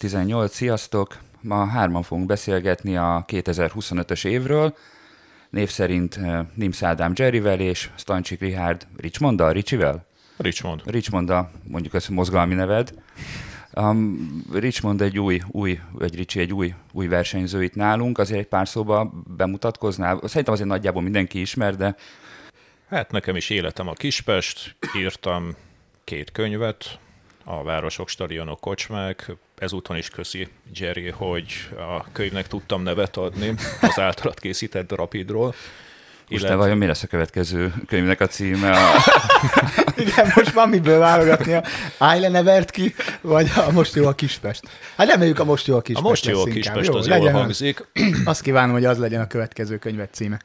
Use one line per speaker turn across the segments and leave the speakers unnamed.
Kispest 18, sziasztok! Ma hárman fogunk beszélgetni a 2025-ös évről, név szerint eh, Nimsz Ádám Jerryvel és Stancsik Richard Richmonddal, Ricsivel?
Richmond.
Richmonda, mondjuk ezt a mozgalmi neved. Um, Richmond egy új, új, vagy Ricsi egy új, új versenyző itt nálunk, azért egy pár szóba bemutatkoznál. Szerintem azért nagyjából mindenki ismer, de
Hát nekem is életem a Kispest, írtam két könyvet, a Városok, Stadionok, Kocsmák. Ezúton is köszi Jerry, hogy a könyvnek tudtam nevet adni az általad készített Rapidról.
most te vajon mi lesz a következő könyvnek a címe? A...
Igen, most van miből válogatni a Ájle nevert ki, vagy a Most jó a Kispest. Hát reméljük a Most jó a Kispest
A Most jó a. Kispest, az
legyen
jól hangzik.
Azt kívánom, hogy az legyen a következő könyvet címe.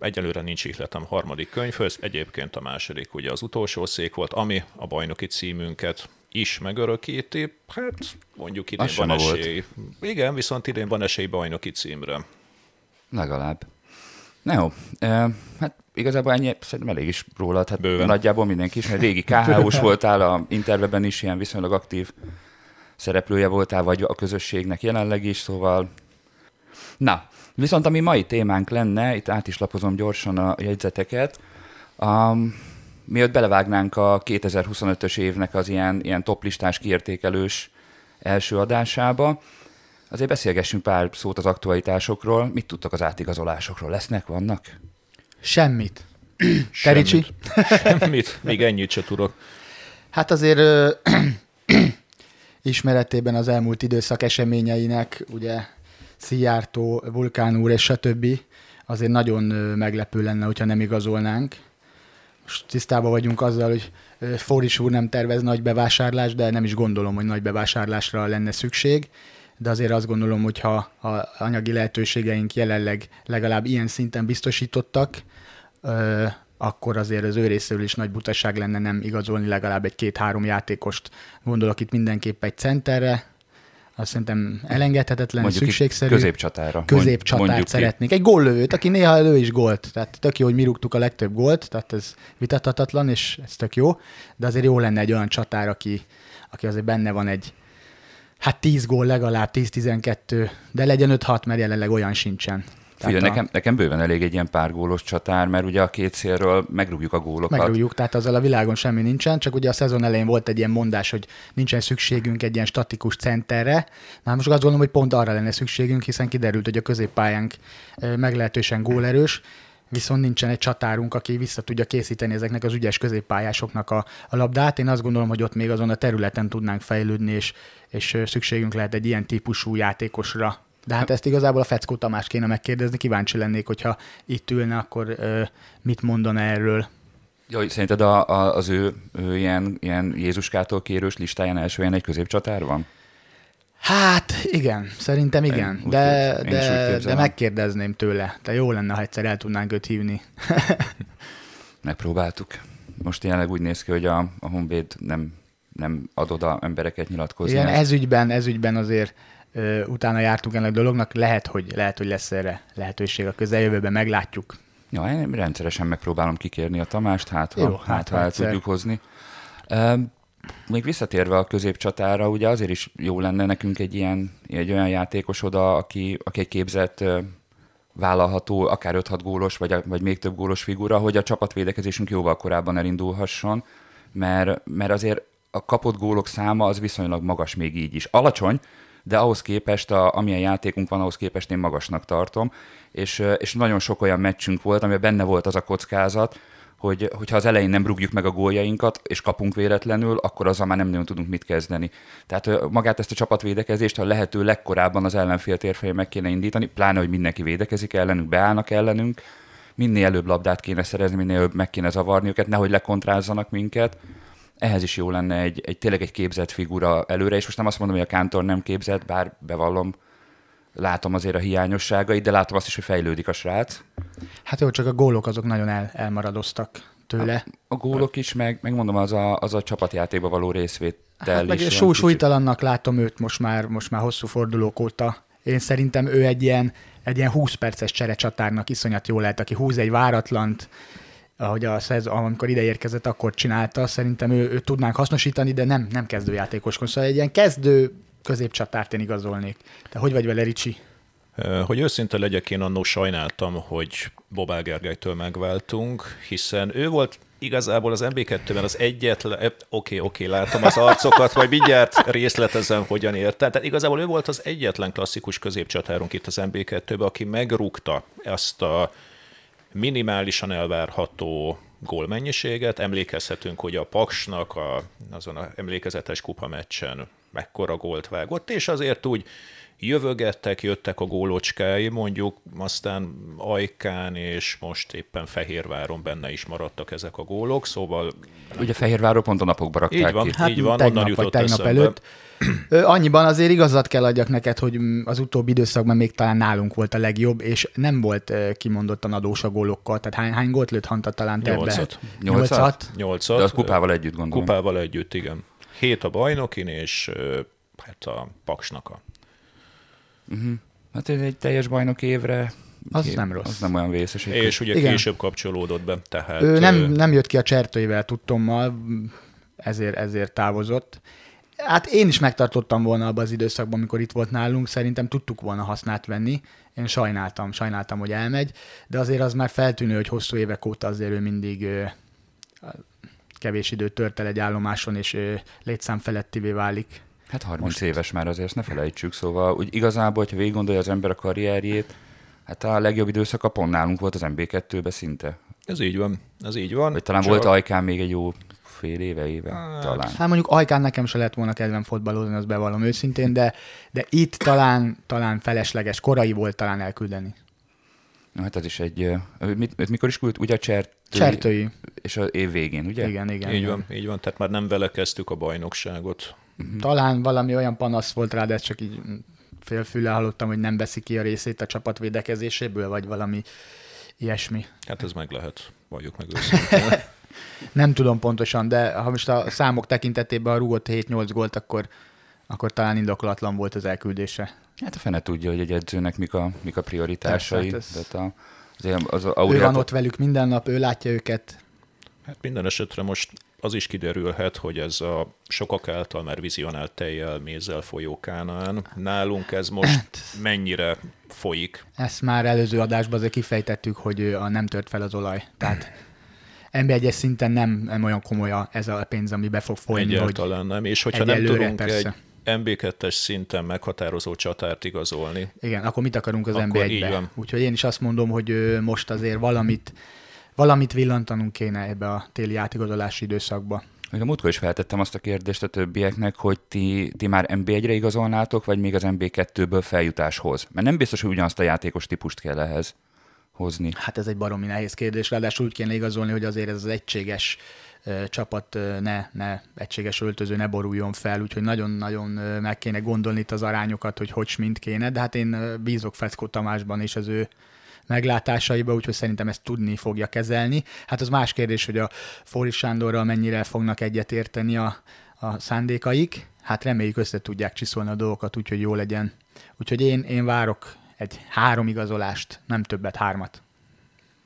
Egyelőre nincs ihletem harmadik könyvhöz, egyébként a második ugye az utolsó szék volt, ami a bajnoki címünket is megörökíti. Hát mondjuk idén
Az
van
a volt.
esély. Igen, viszont idén van esély bajnoki címre.
Legalább. Na jó, e, hát igazából ennyi, szerintem elég is rólad. Hát
Bőven.
nagyjából mindenki ismer. Régi KHU-s voltál, a Interwebben is ilyen viszonylag aktív szereplője voltál, vagy a közösségnek jelenleg is, szóval... Na, viszont ami mai témánk lenne, itt át is lapozom gyorsan a jegyzeteket, um, mielőtt belevágnánk a 2025-ös évnek az ilyen, ilyen toplistás kiértékelős első adásába, azért beszélgessünk pár szót az aktualitásokról. Mit tudtak az átigazolásokról? Lesznek, vannak?
Semmit. Te, Ricsi?
Semmit, még ennyit se tudok.
Hát azért ö, ismeretében az elmúlt időszak eseményeinek, ugye Szijjártó, Vulkánúr és stb. azért nagyon meglepő lenne, hogyha nem igazolnánk. Tisztában vagyunk azzal, hogy Fóris úr nem tervez nagy bevásárlást, de nem is gondolom, hogy nagy bevásárlásra lenne szükség. De azért azt gondolom, hogy ha a anyagi lehetőségeink jelenleg legalább ilyen szinten biztosítottak, akkor azért az ő részéről is nagy butaság lenne nem igazolni legalább egy két-három játékost. Gondolok itt mindenképp egy centerre, azt szerintem elengedhetetlen,
Mondjuk
szükségszerű.
középcsatára.
Középcsatárt
Mondjuk ki.
szeretnék. Egy góllövőt, aki néha lő is gólt. Tehát tök jó, hogy mi rúgtuk a legtöbb gólt, tehát ez vitathatatlan, és ez tök jó. De azért jó lenne egy olyan csatár, aki, aki azért benne van egy, hát 10 gól legalább, 10-12, de legyen 5-6, mert jelenleg olyan sincsen.
Figyelj,
a-
nekem, nekem bőven elég egy ilyen pár gólos csatár, mert ugye a két szélről megrúgjuk a gólokat.
Megrúgjuk, tehát azzal a világon semmi nincsen, csak ugye a szezon elején volt egy ilyen mondás, hogy nincsen szükségünk egy ilyen statikus centerre. Na most azt gondolom, hogy pont arra lenne szükségünk, hiszen kiderült, hogy a középpályánk meglehetősen gólerős, viszont nincsen egy csatárunk, aki vissza tudja készíteni ezeknek az ügyes középpályásoknak a, a labdát. Én azt gondolom, hogy ott még azon a területen tudnánk fejlődni, és, és szükségünk lehet egy ilyen típusú játékosra. De hát ezt igazából a Feckó Tamás kéne megkérdezni, kíváncsi lennék, hogyha itt ülne, akkor ö, mit mondana erről.
Hogy szerinted a, a, az ő, ő ilyen, ilyen Jézuskától kérős listáján első helyen egy középcsatár van?
Hát igen, szerintem igen,
Én
de,
úgy
de, de megkérdezném tőle. De jó lenne, ha egyszer el tudnánk őt hívni.
Megpróbáltuk. Most jelenleg úgy néz ki, hogy a, a Honvéd nem, nem ad oda embereket nyilatkozni.
Igen, ez ügyben, ez ügyben azért utána jártunk ennek a dolognak, lehet, hogy, lehet, hogy lesz erre lehetőség a közeljövőben, meglátjuk.
Ja, én rendszeresen megpróbálom kikérni a Tamást, hát ha,
Jó, hát
hát,
ha
el tudjuk hozni. Még visszatérve a középcsatára, ugye azért is jó lenne nekünk egy ilyen, egy olyan játékos oda, aki, aki egy képzett, vállalható, akár 5-6 gólos, vagy, vagy még több gólos figura, hogy a csapatvédekezésünk jóval korábban elindulhasson, mert, mert azért a kapott gólok száma az viszonylag magas még így is. Alacsony, de ahhoz képest, a, amilyen játékunk van, ahhoz képest én magasnak tartom, és, és nagyon sok olyan meccsünk volt, amiben benne volt az a kockázat, hogy, hogyha az elején nem rúgjuk meg a góljainkat, és kapunk véletlenül, akkor azzal már nem nagyon tudunk mit kezdeni. Tehát magát ezt a csapatvédekezést a lehető legkorábban az ellenfél térfelén meg kéne indítani, pláne, hogy mindenki védekezik ellenünk, beállnak ellenünk, minél előbb labdát kéne szerezni, minél előbb meg kéne zavarni őket, nehogy lekontrázzanak minket. Ehhez is jó lenne egy, egy tényleg egy képzett figura előre, és most nem azt mondom, hogy a Kántor nem képzett, bár bevallom, látom azért a hiányosságait, de látom azt is, hogy fejlődik a srác.
Hát jó, csak a gólok azok nagyon el, elmaradoztak tőle.
A gólok is, meg, meg mondom, az a, az a csapatjátékba való részvétel
Hát meg
is. kicsit-
súlytalannak látom őt most már, most már hosszú fordulók óta. Én szerintem ő egy ilyen, egy ilyen 20 perces cserecsatárnak iszonyat jó lehet, aki húz egy váratlant, ahogy a szezon, amikor ide érkezett, akkor csinálta. Szerintem ő, őt tudnánk hasznosítani, de nem, nem kezdőjátékos. Szóval egy ilyen kezdő középcsatárt én igazolnék. Te hogy vagy vele, Ricsi?
Hogy őszinte legyek, én annó sajnáltam, hogy Bobál Gergelytől megváltunk, hiszen ő volt igazából az MB2-ben az egyetlen, oké, oké, látom az arcokat, majd mindjárt részletezem, hogyan érte. Tehát igazából ő volt az egyetlen klasszikus középcsatárunk itt az MB2-ben, aki megrúgta ezt a minimálisan elvárható gólmennyiséget. Emlékezhetünk, hogy a Paksnak a, azon a emlékezetes kupameccsen mekkora gólt vágott, és azért úgy jövögettek, jöttek a gólocskái, mondjuk aztán Ajkán és most éppen Fehérváron benne is maradtak ezek a gólok, szóval...
Ugye Fehérváron pont a napokban rakták
így van,
ki.
Hát
így van, onnan jutott
tegnap
eszembe.
előtt. Annyiban azért igazat kell adjak neked, hogy az utóbbi időszakban még talán nálunk volt a legjobb, és nem volt kimondottan adós a gólokkal. Tehát hány, hány gólt lőtt Hanta talán te ebbe?
Nyolcat.
Nyolcat?
Nyolcat?
Nyolcat.
De az kupával együtt gondolom.
Kupával együtt, igen. Hét a bajnokin, és hát a Paksnak a
Hát ez egy teljes bajnok évre.
Az
év-
nem rossz.
Az nem olyan vészes. egy
És ugye
Igen.
Később kapcsolódott be, tehát...
Ő nem, nem jött ki a csertőivel tudtommal, ezért, ezért távozott. Hát én is megtartottam volna abban az időszakban, amikor itt volt nálunk, szerintem tudtuk volna hasznát venni. Én sajnáltam, sajnáltam, hogy elmegy, de azért az már feltűnő, hogy hosszú évek óta azért ő mindig ö, kevés időt tört el egy állomáson, és ö, létszám felettivé válik.
Hát 30 Most éves már azért, ezt ne felejtsük, szóval úgy igazából, hogyha végig gondolja az ember a karrierjét, hát a legjobb időszaka pont nálunk volt az MB2-be szinte.
Ez így van, ez így van.
Vagy talán
Csak-
volt Ajkán még egy jó fél éve, éve,
Hát,
talán.
Hát mondjuk Ajkán nekem se lett volna kedvem fotballozni, azt bevallom őszintén, de, de itt talán, talán felesleges, korai volt talán elküldeni.
Na, hát ez is egy... Mit, mit, mikor is küld? Ugye a Csertői,
Csertői.
És az év végén, ugye?
Igen, igen.
Így van, így van, tehát már nem vele kezdtük a bajnokságot.
Talán valami olyan panasz volt rá, de ezt csak így félfüle hallottam, hogy nem veszi ki a részét a csapat védekezéséből, vagy valami ilyesmi.
Hát ez meg lehet, valljuk meg őszintén.
Nem tudom pontosan, de ha most a számok tekintetében a rúgott 7-8 gólt, akkor, akkor talán indokolatlan volt az elküldése.
Hát a fene tudja, hogy egy edzőnek mik a, mik a prioritásai.
Persze, hát ez-
Tehát a, azért az
Ő
Aurea-
van ott velük minden nap, ő látja őket.
Hát minden esetre most az is kiderülhet, hogy ez a sokak által már vizionált tejjel, mézzel folyó Kánaán. Nálunk ez most
Hát-
mennyire folyik.
Ezt már előző adásban azért kifejtettük, hogy ő a nem tört fel az olaj. Tehát NB1-es szinten nem, nem olyan komoly ez a pénz, ami be fog folyni, hogy
Egyáltalán nem. És hogyha nem tudunk
persze.
egy MB2-es szinten meghatározó csatárt igazolni,
Igen, akkor mit akarunk az
Akkor így
NB1-be?
van.
Úgyhogy én is azt mondom, hogy most azért valamit, valamit villantanunk kéne ebbe a téli átigazolási időszakba.
Még a múltkor is feltettem azt a kérdést a többieknek, hogy ti, ti már MB1-re igazolnátok, vagy még az MB2-ből feljutáshoz? Mert nem biztos, hogy ugyanazt a játékos típust kell ehhez hozni.
Hát ez egy baromi nehéz kérdés, ráadásul úgy kéne igazolni, hogy azért ez az egységes csapat ne, ne egységes öltöző ne boruljon fel, úgyhogy nagyon-nagyon meg kéne gondolni itt az arányokat, hogy hogy mint kéne, de hát én bízok Feszkó Tamásban és az ő meglátásaiba, úgyhogy szerintem ezt tudni fogja kezelni. Hát az más kérdés, hogy a Fóris Sándorral mennyire fognak egyetérteni a, a szándékaik. Hát reméljük össze tudják csiszolni a dolgokat, úgyhogy jó legyen. Úgyhogy én, én várok egy három igazolást, nem többet, hármat.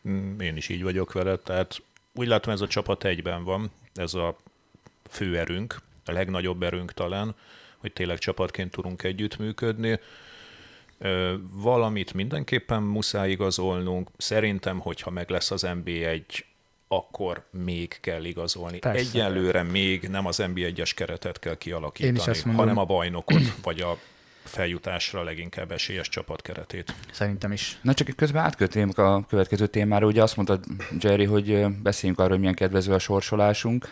Mm, Én is így vagyok vele, tehát úgy látom ez a csapat egyben van, ez a fő erőnk, a legnagyobb erőnk talán, hogy tényleg csapatként tudunk együttműködni. Valamit mindenképpen muszáj igazolnunk. Szerintem, hogyha meg lesz az NB1, akkor még kell igazolni.
Persze.
Egyelőre még nem az NB1-es keretet kell kialakítani, hanem a bajnokot, vagy a feljutásra leginkább esélyes csapat keretét.
Szerintem is.
Na csak közben átkötnénk a következő témára. Ugye azt mondtad, Jerry, hogy beszéljünk arról, hogy milyen kedvező a sorsolásunk,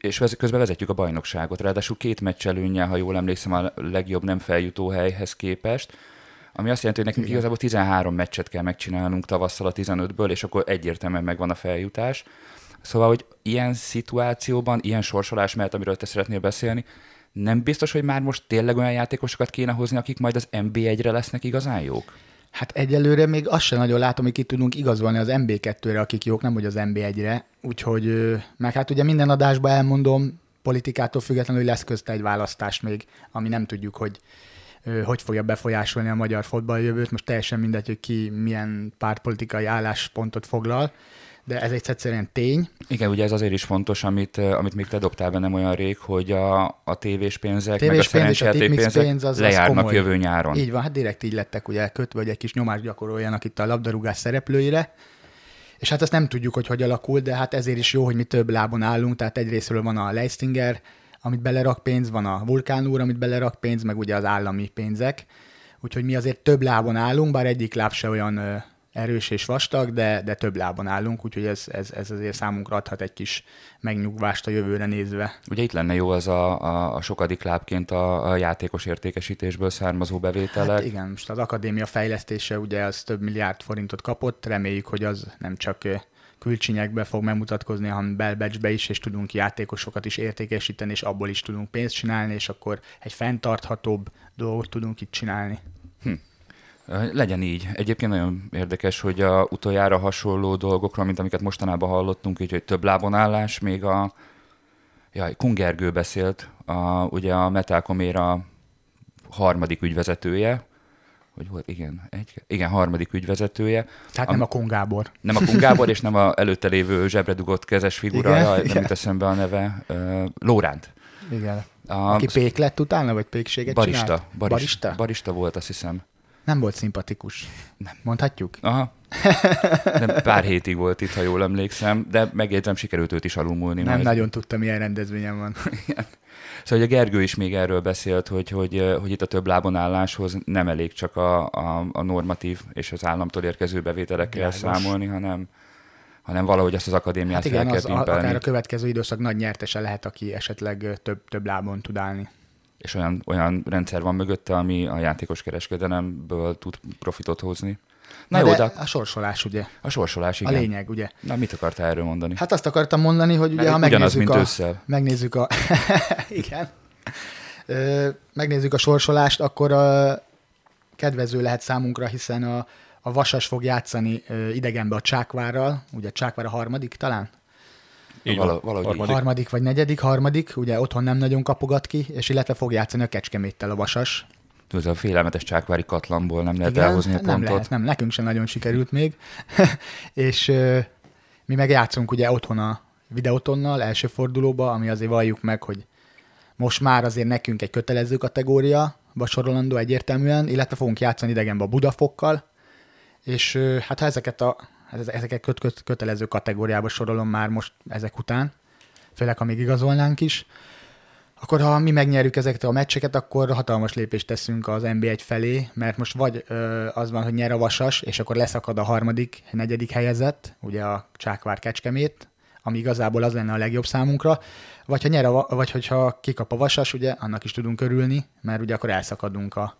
és közben vezetjük a bajnokságot. Ráadásul két meccs előnye, ha jól emlékszem, a legjobb nem feljutó helyhez képest. Ami azt jelenti, hogy nekünk
Igen.
igazából 13 meccset kell megcsinálnunk tavasszal a 15-ből, és akkor egyértelműen megvan a feljutás. Szóval, hogy ilyen szituációban, ilyen sorsolás mellett, amiről te szeretnél beszélni, nem biztos, hogy már most tényleg olyan játékosokat kéne hozni, akik majd az NB1-re lesznek igazán jók?
Hát egyelőre még azt sem nagyon látom, hogy ki tudunk igazolni az MB2-re, akik jók, nem hogy az MB1-re. Úgyhogy, meg hát ugye minden adásban elmondom, politikától függetlenül lesz közte egy választás még, ami nem tudjuk, hogy hogy fogja befolyásolni a magyar fotballjövőt. Most teljesen mindegy, hogy ki milyen pártpolitikai álláspontot foglal. De ez egy egyszerűen tény.
Igen, ugye ez azért is fontos, amit, amit még te dobtál be nem olyan rég, hogy a, a tévés pénzek,
tévés
meg a pénzek
pénz az,
lejárnak
az komoly.
jövő nyáron.
Így van, hát direkt így lettek ugye kötve, hogy egy kis nyomást gyakoroljanak itt a labdarúgás szereplőire. És hát azt nem tudjuk, hogy hogy alakul, de hát ezért is jó, hogy mi több lábon állunk, tehát egyrésztről van a Leistinger, amit belerak pénz, van a Vulkán úr, amit belerak pénz, meg ugye az állami pénzek. Úgyhogy mi azért több lábon állunk, bár egyik láb se olyan ö, erős és vastag, de, de több lábon állunk, úgyhogy ez, ez, ez azért számunkra adhat egy kis megnyugvást a jövőre nézve.
Ugye itt lenne jó az a, a, a sokadik lábként a, a játékos értékesítésből származó bevételek.
Hát igen, most az akadémia fejlesztése ugye az több milliárd forintot kapott, reméljük, hogy az nem csak külcsinyekbe fog megmutatkozni, hanem belbecsbe is, és tudunk játékosokat is értékesíteni, és abból is tudunk pénzt csinálni, és akkor egy fenntarthatóbb dolgot tudunk itt csinálni.
Ö, Legyen így. Egyébként nagyon érdekes, hogy a utoljára hasonló dolgokról, mint amiket mostanában hallottunk, így, hogy több lábon állás, még a jaj, Kungergő beszélt, a, ugye a Metal Coméra harmadik ügyvezetője, hogy volt, igen, egy, igen, harmadik ügyvezetője.
Tehát
Am-
nem a Kongábor.
Nem a Kun Gábor, és nem a előtte lévő zsebre dugott kezes figura,
Igen,
nem jut eszembe a neve, uh, Lóránt.
Igen.
A,
Aki pék lett utána, vagy pékséget
barista,
csinált?
barista,
Barista?
barista volt, azt hiszem.
Nem volt szimpatikus. Nem. Mondhatjuk?
Aha. Nem, pár hétig volt itt, ha jól emlékszem, de megjegyzem, sikerült őt is alulmúlni.
Nem
majd.
nagyon tudtam, milyen rendezvényen van.
Szóval hogy a Gergő is még erről beszélt, hogy, hogy, hogy itt a több lábon álláshoz nem elég csak a, a, a normatív és az államtól érkező bevételekkel
Világos.
számolni, hanem, hanem valahogy ezt az akadémiát
Hát
fel
igen,
kell
az, a, akár a következő időszak nagy nyertese lehet, aki esetleg több, több lábon tud állni.
És olyan, olyan rendszer van mögötte, ami a játékos kereskedelemből tud profitot hozni. Na,
Na
jó,
de
de
a sorsolás, ugye?
a sorsolás,
A
igen.
lényeg, ugye?
Na, mit akartál erről mondani?
Hát azt akartam mondani, hogy ugye,
Mert
ha megnézzük
mint
a,
ősszel.
megnézzük a... igen. Ö, megnézzük a sorsolást, akkor a kedvező lehet számunkra, hiszen a, a Vasas fog játszani ö, idegenbe a Csákvárral, ugye Csákvár a harmadik talán?
Így
valahogy.
Harmadik.
Harmadik vagy negyedik, harmadik, ugye otthon nem nagyon kapogat ki, és illetve fog játszani a Kecskeméttel a Vasas.
Tudod, a félelmetes csákvári katlanból nem lehet
Igen,
elhozni a
hát nem
pontot.
lehet, nem, nekünk sem nagyon sikerült még. és ö, mi meg játszunk ugye otthon a videótonnal, első fordulóba, ami azért valljuk meg, hogy most már azért nekünk egy kötelező kategória, sorolandó egyértelműen, illetve fogunk játszani idegenbe a Budafokkal, és ö, hát ha ezeket a ezeket köt, köt, kötelező kategóriába sorolom már most ezek után, főleg ha még igazolnánk is, akkor ha mi megnyerjük ezeket a meccseket, akkor hatalmas lépést teszünk az NB1 felé, mert most vagy ö, az van, hogy nyer a Vasas, és akkor leszakad a harmadik, negyedik helyezett, ugye a Csákvár Kecskemét, ami igazából az lenne a legjobb számunkra, vagy, ha nyer a, Va- vagy hogyha kikap a Vasas, ugye, annak is tudunk örülni, mert ugye akkor elszakadunk a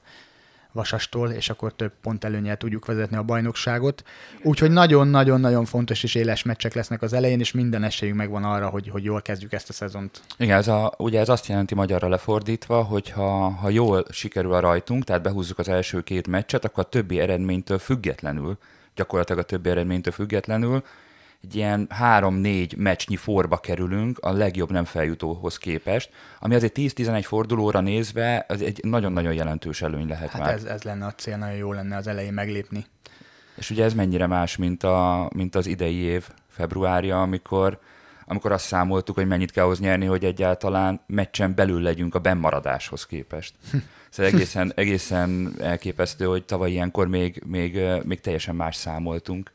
Vasastól, és akkor több pont előnyel tudjuk vezetni a bajnokságot. Úgyhogy nagyon-nagyon-nagyon fontos és éles meccsek lesznek az elején, és minden esélyünk megvan arra, hogy, hogy jól kezdjük ezt a szezont.
Igen, ez a, ugye ez azt jelenti magyarra lefordítva, hogy ha, ha jól sikerül a rajtunk, tehát behúzzuk az első két meccset, akkor a többi eredménytől függetlenül, gyakorlatilag a többi eredménytől függetlenül, egy ilyen három-négy meccsnyi forba kerülünk a legjobb nem feljutóhoz képest, ami azért 10-11 fordulóra nézve az egy nagyon-nagyon jelentős előny lehet
Hát
már.
ez, ez lenne a cél, nagyon jó lenne az elején meglépni.
És ugye ez mennyire más, mint, a, mint az idei év februárja, amikor, amikor azt számoltuk, hogy mennyit kell ahhoz nyerni, hogy egyáltalán meccsen belül legyünk a bennmaradáshoz képest. Szóval egészen, egészen elképesztő, hogy tavaly ilyenkor még, még, még teljesen más számoltunk.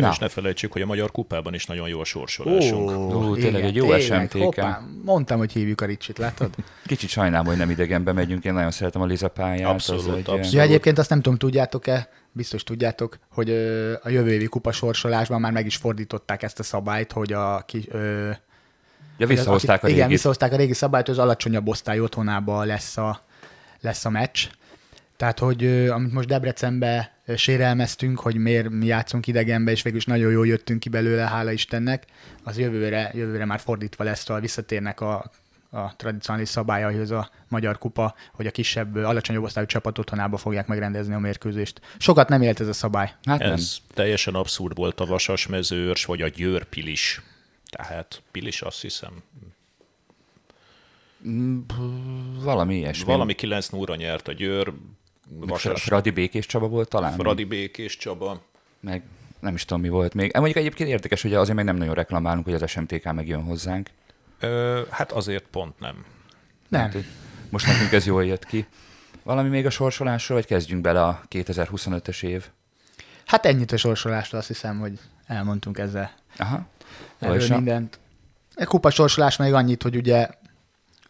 Na. És ne felejtsük, hogy a Magyar Kupában is nagyon jó a sorsolásunk.
Ó, tényleg egy jó SMT-ken.
hoppá, mondtam, hogy hívjuk a Ricsit, látod?
Kicsit sajnálom, hogy nem idegenbe megyünk, én nagyon szeretem a Liza pályát.
Abszolút,
egy,
abszolút.
Ja, egyébként azt nem tudom, tudjátok-e, biztos tudjátok, hogy ö, a jövő évi kupasorsolásban már meg is fordították ezt a szabályt, hogy a ki, ö,
Ja, visszahozták a
Igen,
régit.
visszahozták a régi szabályt, hogy az alacsonyabb osztály otthonában lesz a, lesz a meccs. Tehát, hogy amit most Debrecenbe sérelmeztünk, hogy miért mi játszunk idegenbe, és végül is nagyon jól jöttünk ki belőle, hála Istennek, az jövőre, jövőre már fordítva lesz, szóval visszatérnek a, a tradicionális szabályaihoz a Magyar Kupa, hogy a kisebb, alacsonyabb osztályú csapat otthonába fogják megrendezni a mérkőzést. Sokat nem élt ez a szabály.
Hát nem.
Ez teljesen abszurd volt a Vasas mezőrs, vagy a Győr Pilis. Tehát Pilis azt hiszem.
Mm, Valami ilyesmi.
Valami 9 0 nyert a Győr,
Vasas. Fradi Békés Csaba volt talán?
Fradi Békés Csaba.
Meg nem is tudom, mi volt még. Mondjuk egyébként érdekes, hogy azért még nem nagyon reklamálunk, hogy az SMTK megjön hozzánk.
Ö, hát azért pont nem.
Nem.
Hát, most nekünk ez jól jött ki. Valami még a sorsolásról, vagy kezdjünk bele a 2025-ös év?
Hát ennyit a sorsolásról azt hiszem, hogy elmondtunk ezzel
Aha.
Erről mindent. A kupa sorsolás még annyit, hogy ugye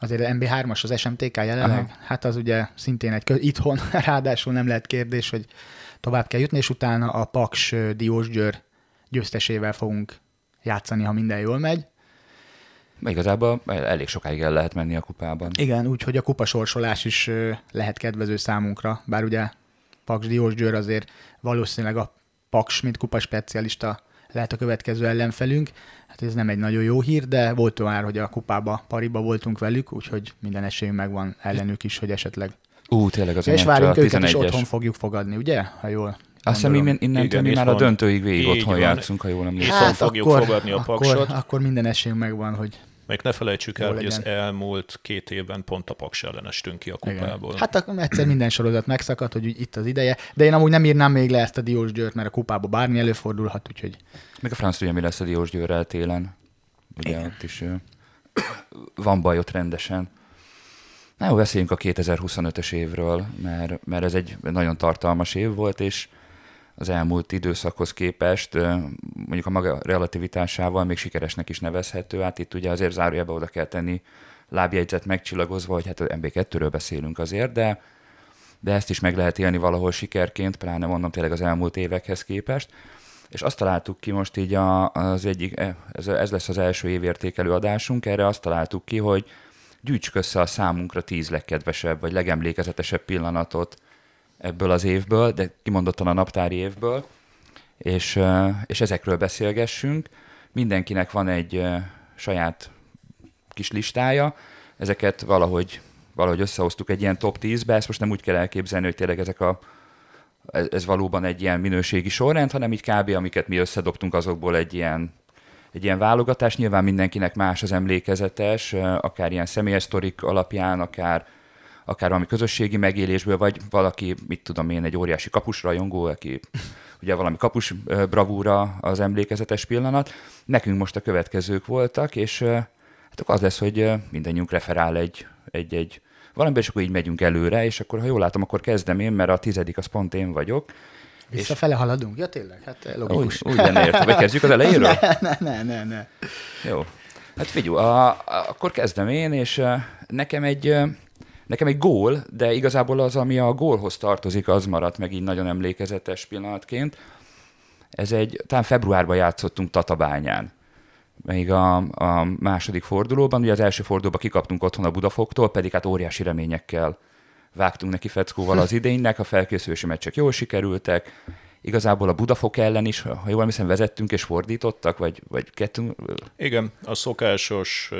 azért MB3-as az SMTK jelenleg,
Aha.
hát az ugye szintén egy itthon, ráadásul nem lehet kérdés, hogy tovább kell jutni, és utána a Paks ö, Diós Győr győztesével fogunk játszani, ha minden jól megy.
Igazából el- elég sokáig el lehet menni a kupában.
Igen, úgyhogy a kupa sorsolás is lehet kedvező számunkra, bár ugye Paks Diós Győr azért valószínűleg a Paks, mint kupa specialista lehet a következő ellenfelünk. Hát ez nem egy nagyon jó hír, de volt már, hogy a kupába, pariba voltunk velük, úgyhogy minden esélyünk megvan ellenük is, hogy esetleg.
Ú, tényleg az
és
a
őket is
11-es.
otthon fogjuk fogadni, ugye? Ha jól
Azt hiszem, min- innentől mi már a döntőig végig
így
otthon
van.
játszunk, ha jól emlékszem.
Itthon fogjuk fogadni a
akkor,
Paksot.
akkor minden esélyünk megvan, hogy
Még ne felejtsük el, hogy az elmúlt két évben pont a Paks ellen estünk ki a
Igen.
kupából.
Hát akkor egyszer minden sorozat megszakadt, hogy itt az ideje, de én amúgy nem írnám még le ezt a Diós Győrt, mert a kupába bármi előfordulhat, úgyhogy
Még a franc tudja, mi lesz a Diós Győrrel télen. Ugye ott is van baj ott rendesen. Na jó, beszéljünk a 2025-ös évről, mert, mert ez egy nagyon tartalmas év volt, és az elmúlt időszakhoz képest mondjuk a maga relativitásával még sikeresnek is nevezhető. Hát itt ugye azért zárójelbe oda kell tenni lábjegyzet megcsillagozva, hogy hát az MB2-ről beszélünk azért, de, de ezt is meg lehet élni valahol sikerként, pláne mondom tényleg az elmúlt évekhez képest. És azt találtuk ki most így az egyik, eh, ez, ez lesz az első évértékelő adásunk, erre azt találtuk ki, hogy gyűjtsük össze a számunkra tíz legkedvesebb, vagy legemlékezetesebb pillanatot ebből az évből, de kimondottan a naptári évből, és, és ezekről beszélgessünk. Mindenkinek van egy saját kis listája, ezeket valahogy, valahogy összehoztuk egy ilyen top 10-be, ezt most nem úgy kell elképzelni, hogy tényleg ezek a ez, ez valóban egy ilyen minőségi sorrend, hanem így kb. amiket mi összedobtunk azokból egy ilyen, egy ilyen válogatás. Nyilván mindenkinek más az emlékezetes, akár ilyen személyes sztorik alapján, akár, akár valami közösségi megélésből, vagy valaki, mit tudom én, egy óriási kapusrajongó, aki ugye valami kapus bravúra az emlékezetes pillanat. Nekünk most a következők voltak, és hát akkor az lesz, hogy mindannyiunk referál egy, egy, egy valamiben, és akkor így megyünk előre, és akkor, ha jól látom, akkor kezdem én, mert a tizedik az pont én vagyok.
visszafele haladunk. Ja tényleg, hát
Úgy,
logikus.
úgy lenne értem. Vagy kezdjük az elejéről?
Ne, ne, ne, ne.
Jó. Hát figyelj, a, a, akkor kezdem én, és nekem egy, nekem egy gól, de igazából az, ami a gólhoz tartozik, az maradt meg így nagyon emlékezetes pillanatként. Ez egy, talán februárban játszottunk Tatabányán. Még a, a második fordulóban, ugye az első fordulóban kikaptunk otthon a Budafoktól, pedig hát óriási reményekkel vágtunk neki feckóval az idénynek, a felkészülési meccsek jól sikerültek, igazából a Budafok ellen is, ha jól emlékszem, vezettünk és fordítottak, vagy, vagy kettünk,
Igen, a szokásos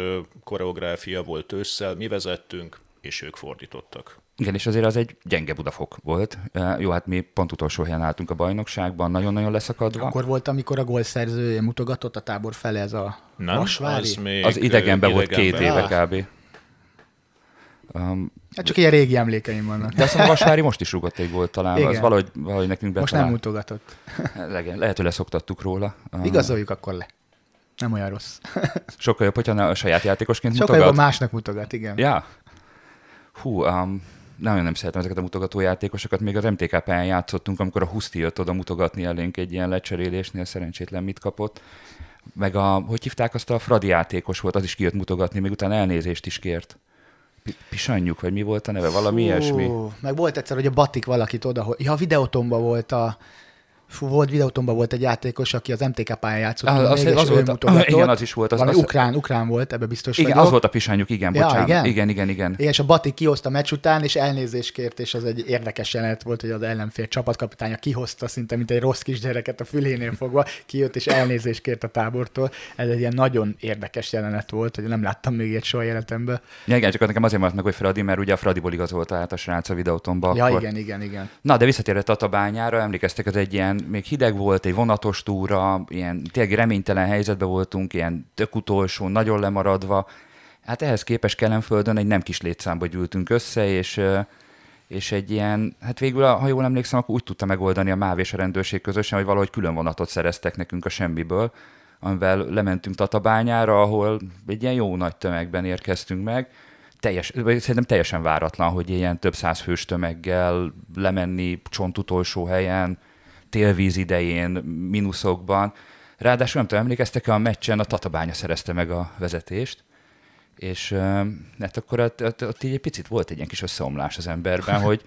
koreográfia volt ősszel, mi vezettünk, és ők fordítottak.
Igen, és azért az egy gyenge Budafok volt. Eh, Jó, hát mi pont utolsó helyen álltunk a bajnokságban, nagyon-nagyon leszakadva.
Akkor volt, amikor a gólszerző mutogatott a tábor fele, ez a
Nem?
Vasvári?
Az még
Az idegenben
ö,
volt két
idegenben.
éve kb. Um,
Hát csak ilyen régi emlékeim vannak.
de azt a Vasvári most is rúgott egy volt talán,
Igen.
az valahogy, valahogy nekünk
Most nem mutogatott.
Lehet, lehet, hogy leszoktattuk róla. Um,
Igazoljuk akkor le. Nem olyan rossz.
Sokkal jobb, hogyha a saját játékosként
Sokkal
mutogat.
jobban másnak mutogat, igen.
Ja. Hú, um, nagyon nem szeretem ezeket a mutogató játékosokat. Még az MTK pályán játszottunk, amikor a Huszti jött oda mutogatni elénk egy ilyen lecserélésnél, szerencsétlen mit kapott. Meg a, hogy hívták azt a Fradi játékos volt, az is kijött mutogatni, még utána elnézést is kért. Pi- Pisanyjuk, vagy mi volt a neve? Valami
Fú,
ilyesmi.
Meg volt egyszer, hogy a Batik valakit oda. Ja, a videótomba volt a... Fú, volt videótomba volt egy játékos, aki az MTK pályán játszott.
Az- az
ő
volt a-
mutogatott.
igen, az is volt, az-
Valami
az-
ukrán, ukrán volt, ebbe biztos
Igen,
vagyok.
az volt a pisanyjuk, igen,
Ja,
bocsánat.
igen?
igen, igen, igen.
És a Bati kihozta a meccs után, és elnézést kért, és az egy érdekes jelenet volt, hogy az ellenfél csapatkapitánya kihozta szinte, mint egy rossz kisgyereket a fülénél fogva, kijött és elnézést kért a tábortól. Ez egy ilyen nagyon érdekes jelenet volt, hogy nem láttam még ilyet soha életemben.
Ja, igen, csak nekem azért maradt meg, hogy Fradi, mert ugye a Fradiból igazolta át a srác a videótomba.
Ja,
akkor...
igen, igen, igen.
Na, de visszatérve Tatabányára, emlékeztek, ez egy ilyen, még hideg volt, egy vonatos túra, ilyen tényleg reménytelen helyzetben voltunk, ilyen tök utolsó, nagyon lemaradva. Hát ehhez képest Kelenföldön egy nem kis létszámba gyűltünk össze, és, és egy ilyen, hát végül, ha jól emlékszem, akkor úgy tudta megoldani a MÁV és a rendőrség közösen, hogy valahogy külön vonatot szereztek nekünk a semmiből, amivel lementünk Tatabányára, ahol egy ilyen jó nagy tömegben érkeztünk meg. Teljes, szerintem teljesen váratlan, hogy ilyen több száz fős tömeggel lemenni csont utolsó helyen, télvíz idején, mínuszokban. Ráadásul nem tudom, emlékeztek-e a meccsen, a Tatabánya szerezte meg a vezetést, és hát akkor ott, ott, ott így egy picit volt egy ilyen kis összeomlás az emberben, hogy,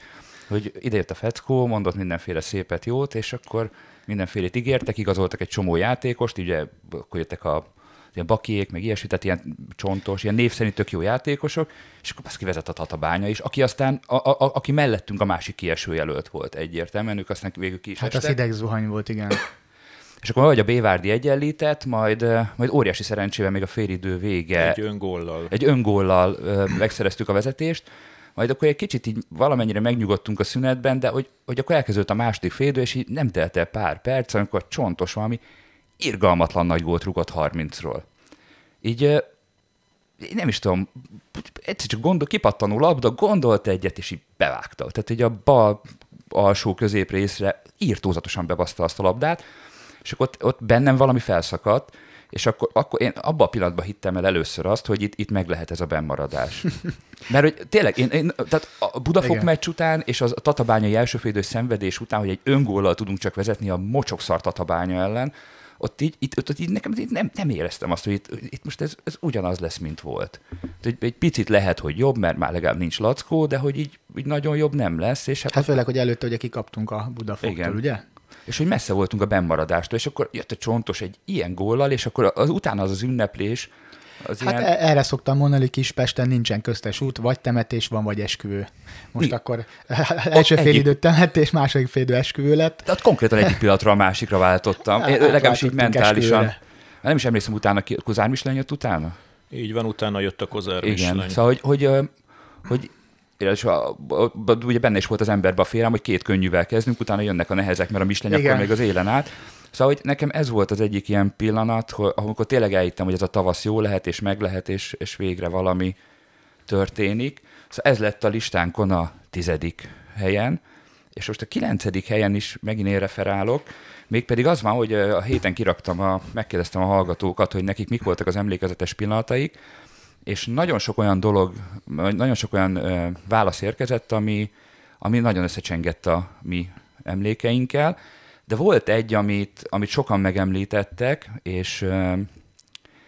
hogy idejött a feckó, mondott mindenféle szépet, jót, és akkor mindenfélét ígértek, igazoltak egy csomó játékost, ugye akkor jöttek a ilyen bakiék, meg ilyesmi, tehát ilyen csontos, ilyen név szerint tök jó játékosok, és akkor azt kivezett a Tatabánya is, aki aztán, a, a, a, aki mellettünk a másik kieső jelölt volt egyértelműen, ők aztán végül ki is
Hát
estek.
az idegzuhany volt, igen.
És akkor vagy a Bévárdi egyenlített, majd, majd óriási szerencsével még a félidő vége
Egy öngóllal.
egy öngóllal ö, megszereztük a vezetést, majd akkor egy kicsit így valamennyire megnyugodtunk a szünetben, de hogy, hogy akkor elkezdődött a második félidő, és így nem telt el pár perc, amikor csontos valami irgalmatlan nagy gólt rugott 30-ról. Így nem is tudom, egyszer csak gondol, kipattanó labda, gondolt egyet, és így bevágta. Tehát így a bal alsó középrészre írtózatosan bebaszta azt a labdát, és akkor ott, ott bennem valami felszakadt, és akkor, akkor én abban a pillanatban hittem el először azt, hogy itt, itt meg lehet ez a bennmaradás. Mert hogy tényleg, én, én, tehát a Budafok
Igen.
meccs után, és az a tatabányai első félidő szenvedés után, hogy egy öngóllal tudunk csak vezetni a mocsokszar tatabánya ellen, ott így, itt, ott, ott így nekem így nem, nem éreztem azt, hogy itt, itt most ez, ez ugyanaz lesz, mint volt. Egy, egy picit lehet, hogy jobb, mert már legalább nincs lackó, de hogy így, így nagyon jobb nem lesz, és hát,
Hát főleg, hogy előtte ugye kikaptunk a Budafoktól, ugye?
és hogy messze voltunk a bennmaradástól, és akkor jött a csontos egy ilyen góllal, és akkor az, utána az az ünneplés, az
Hát
ilyen,
e- erre szoktam mondani, hogy Kispesten nincsen köztes út, vagy temetés van, vagy esküvő. Most
Mi?
akkor első fél
egyik-
időt temetés, második fél idő esküvő lett.
tehát konkrétan egyik pillanatra a másikra váltottam. Én, legalábbis így mentálisan.
esküvőre.
Nem is emlékszem utána, ki, Kozár Michelin jött utána?
Így van, utána jött a Kozár
Igen.
Michelin.
Szóval, hogy, hogy, hogy és a, a, a, ugye benne is volt az emberbe a félelem, hogy két könnyűvel kezdünk, utána jönnek a nehezek, mert a Michelin akkor még az élen át. Szóval, hogy nekem ez volt az egyik ilyen pillanat, hogy, amikor tényleg elhittem, hogy ez a tavasz jó lehet, és meg lehet, és, és végre valami történik. Szóval ez lett a listánkon a tizedik helyen, és most a kilencedik helyen is megint én referálok, mégpedig az van, hogy a héten kiraktam, a, megkérdeztem a hallgatókat, hogy nekik mik voltak az emlékezetes pillanataik, és nagyon sok olyan dolog, nagyon sok olyan válasz érkezett, ami, ami nagyon összecsengett a mi emlékeinkkel, de volt egy, amit, amit sokan megemlítettek, és,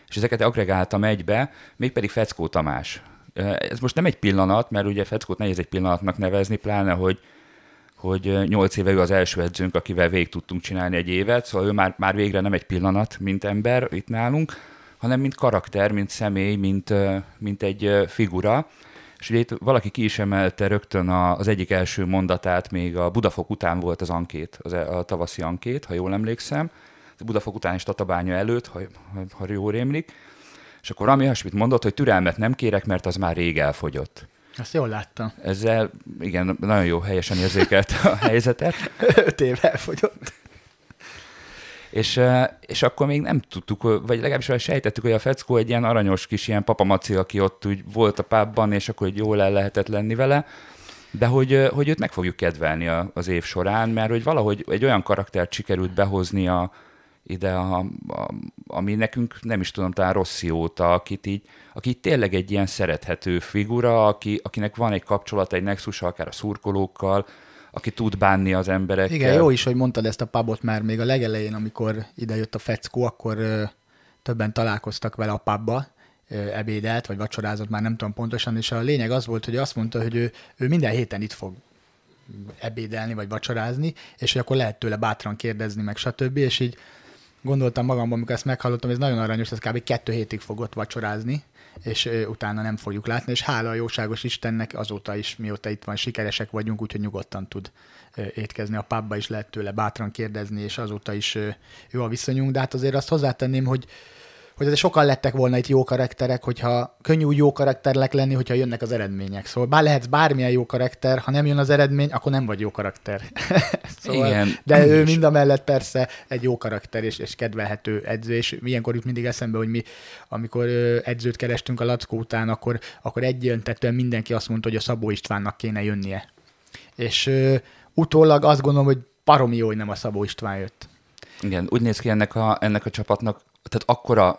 és ezeket agregáltam egybe, mégpedig Feckó Tamás. Ez most nem egy pillanat, mert ugye Feckót nehéz egy pillanatnak nevezni, pláne, hogy hogy nyolc éve ő az első edzőnk, akivel végig tudtunk csinálni egy évet, szóval ő már, már végre nem egy pillanat, mint ember itt nálunk, hanem mint karakter, mint személy, mint, mint egy figura. És ugye itt valaki ki is emelte rögtön az egyik első mondatát, még a Budafok után volt az ankét, az, e- a tavaszi ankét, ha jól emlékszem. A Budafok után is Tatabánya előtt, ha, ha, jól rémlik. És akkor ami olyasmit mondott, hogy türelmet nem kérek, mert az már rég elfogyott.
Azt jól láttam.
Ezzel igen, nagyon jó helyesen érzékelt a helyzetet.
Öt év elfogyott.
És, és akkor még nem tudtuk, vagy legalábbis olyan sejtettük, hogy a Feckó egy ilyen aranyos kis ilyen papamaci, aki ott úgy volt a pubban, és akkor hogy jól el lehetett lenni vele, de hogy, hogy őt meg fogjuk kedvelni a- az év során, mert hogy valahogy egy olyan karaktert sikerült behozni a, ide, a, a, ami nekünk nem is tudom, talán Rossi óta, akit így, aki tényleg egy ilyen szerethető figura, aki, akinek van egy kapcsolata, egy nexusa, akár a szurkolókkal, aki tud bánni az emberekkel.
Igen, jó is, hogy mondtad ezt a pubot, már még a legelején, amikor ide jött a feckó, akkor ö, többen találkoztak vele a pubba, ö, ebédelt, vagy vacsorázott, már nem tudom pontosan, és a lényeg az volt, hogy azt mondta, hogy ő, ő minden héten itt fog ebédelni, vagy vacsorázni, és hogy akkor lehet tőle bátran kérdezni, meg stb. És így gondoltam magamban, amikor ezt meghallottam, ez nagyon aranyos, ez kb. kettő hétig fogott vacsorázni, és utána nem fogjuk látni, és hála a jóságos Istennek azóta is, mióta itt van, sikeresek vagyunk, úgyhogy nyugodtan tud étkezni. A pubba is, lehet tőle bátran kérdezni, és azóta is jó a viszonyunk, de hát azért azt hozzátenném, hogy hogy azért sokan lettek volna itt jó karakterek, hogyha könnyű úgy jó karakternek lenni, hogyha jönnek az eredmények. Szóval bár lehetsz bármilyen jó karakter, ha nem jön az eredmény, akkor nem vagy jó karakter. szóval,
Igen.
De ő mind a mellett persze egy jó karakter és, és kedvelhető edző, és ilyenkor jut mindig eszembe, hogy mi, amikor edzőt kerestünk a Lackó után, akkor, akkor egyöntetően mindenki azt mondta, hogy a Szabó Istvánnak kéne jönnie. És ö, utólag azt gondolom, hogy baromi jó, hogy nem a Szabó István jött.
Igen, úgy néz ki ennek a, ennek a csapatnak, tehát akkora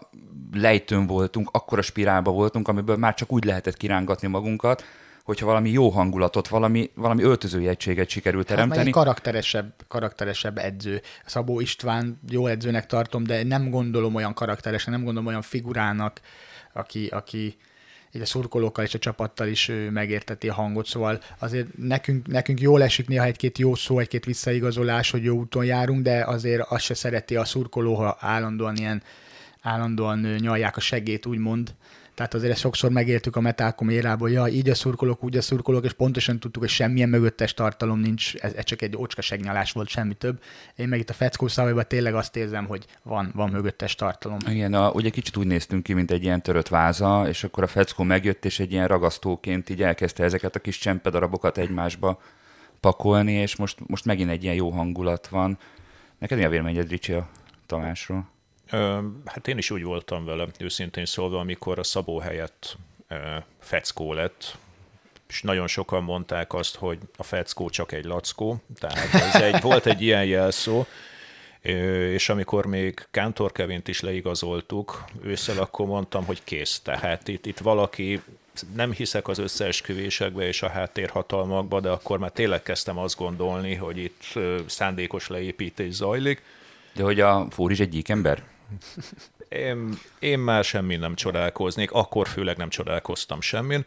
lejtőn voltunk, akkora spirálba voltunk, amiből már csak úgy lehetett kirángatni magunkat, hogyha valami jó hangulatot, valami, valami öltözői egységet sikerült
Hát
teremteni.
meg egy karakteresebb, karakteresebb edző. Szabó István jó edzőnek tartom, de nem gondolom olyan karakteresen, nem gondolom olyan figurának, aki, aki így a szurkolókkal és a csapattal is megérteti a hangot, szóval azért nekünk, nekünk jól esik néha egy-két jó szó, egy-két visszaigazolás, hogy jó úton járunk, de azért azt se szereti a szurkoló, ha állandóan ilyen állandóan nyalják a segét, úgymond. Tehát azért ezt sokszor megéltük a Metalcom érából, ja, így a szurkolók, úgy a szurkolók, és pontosan tudtuk, hogy semmilyen mögöttes tartalom nincs, ez, ez csak egy ocska segnyalás volt, semmi több. Én meg itt a feckó szavaiban tényleg azt érzem, hogy van, van mögöttes tartalom.
Igen, a, ugye kicsit úgy néztünk ki, mint egy ilyen törött váza, és akkor a feckó megjött, és egy ilyen ragasztóként így elkezdte ezeket a kis csempedarabokat egymásba pakolni, és most, most megint egy ilyen jó hangulat van. Neked mi a véleményed, Ricsi, a Tamásról?
Hát én is úgy voltam vele, őszintén szólva, amikor a Szabó helyett Feckó lett, és nagyon sokan mondták azt, hogy a Feckó csak egy lackó, tehát ez egy, volt egy ilyen jelszó, és amikor még Kántor Kevint is leigazoltuk, ősszel akkor mondtam, hogy kész. Tehát itt, itt valaki, nem hiszek az összeesküvésekbe és a háttérhatalmakba, de akkor már tényleg kezdtem azt gondolni, hogy itt szándékos leépítés zajlik.
De hogy a Fúr is egy ember?
Én, én már semmin nem csodálkoznék, akkor főleg nem csodálkoztam semmin,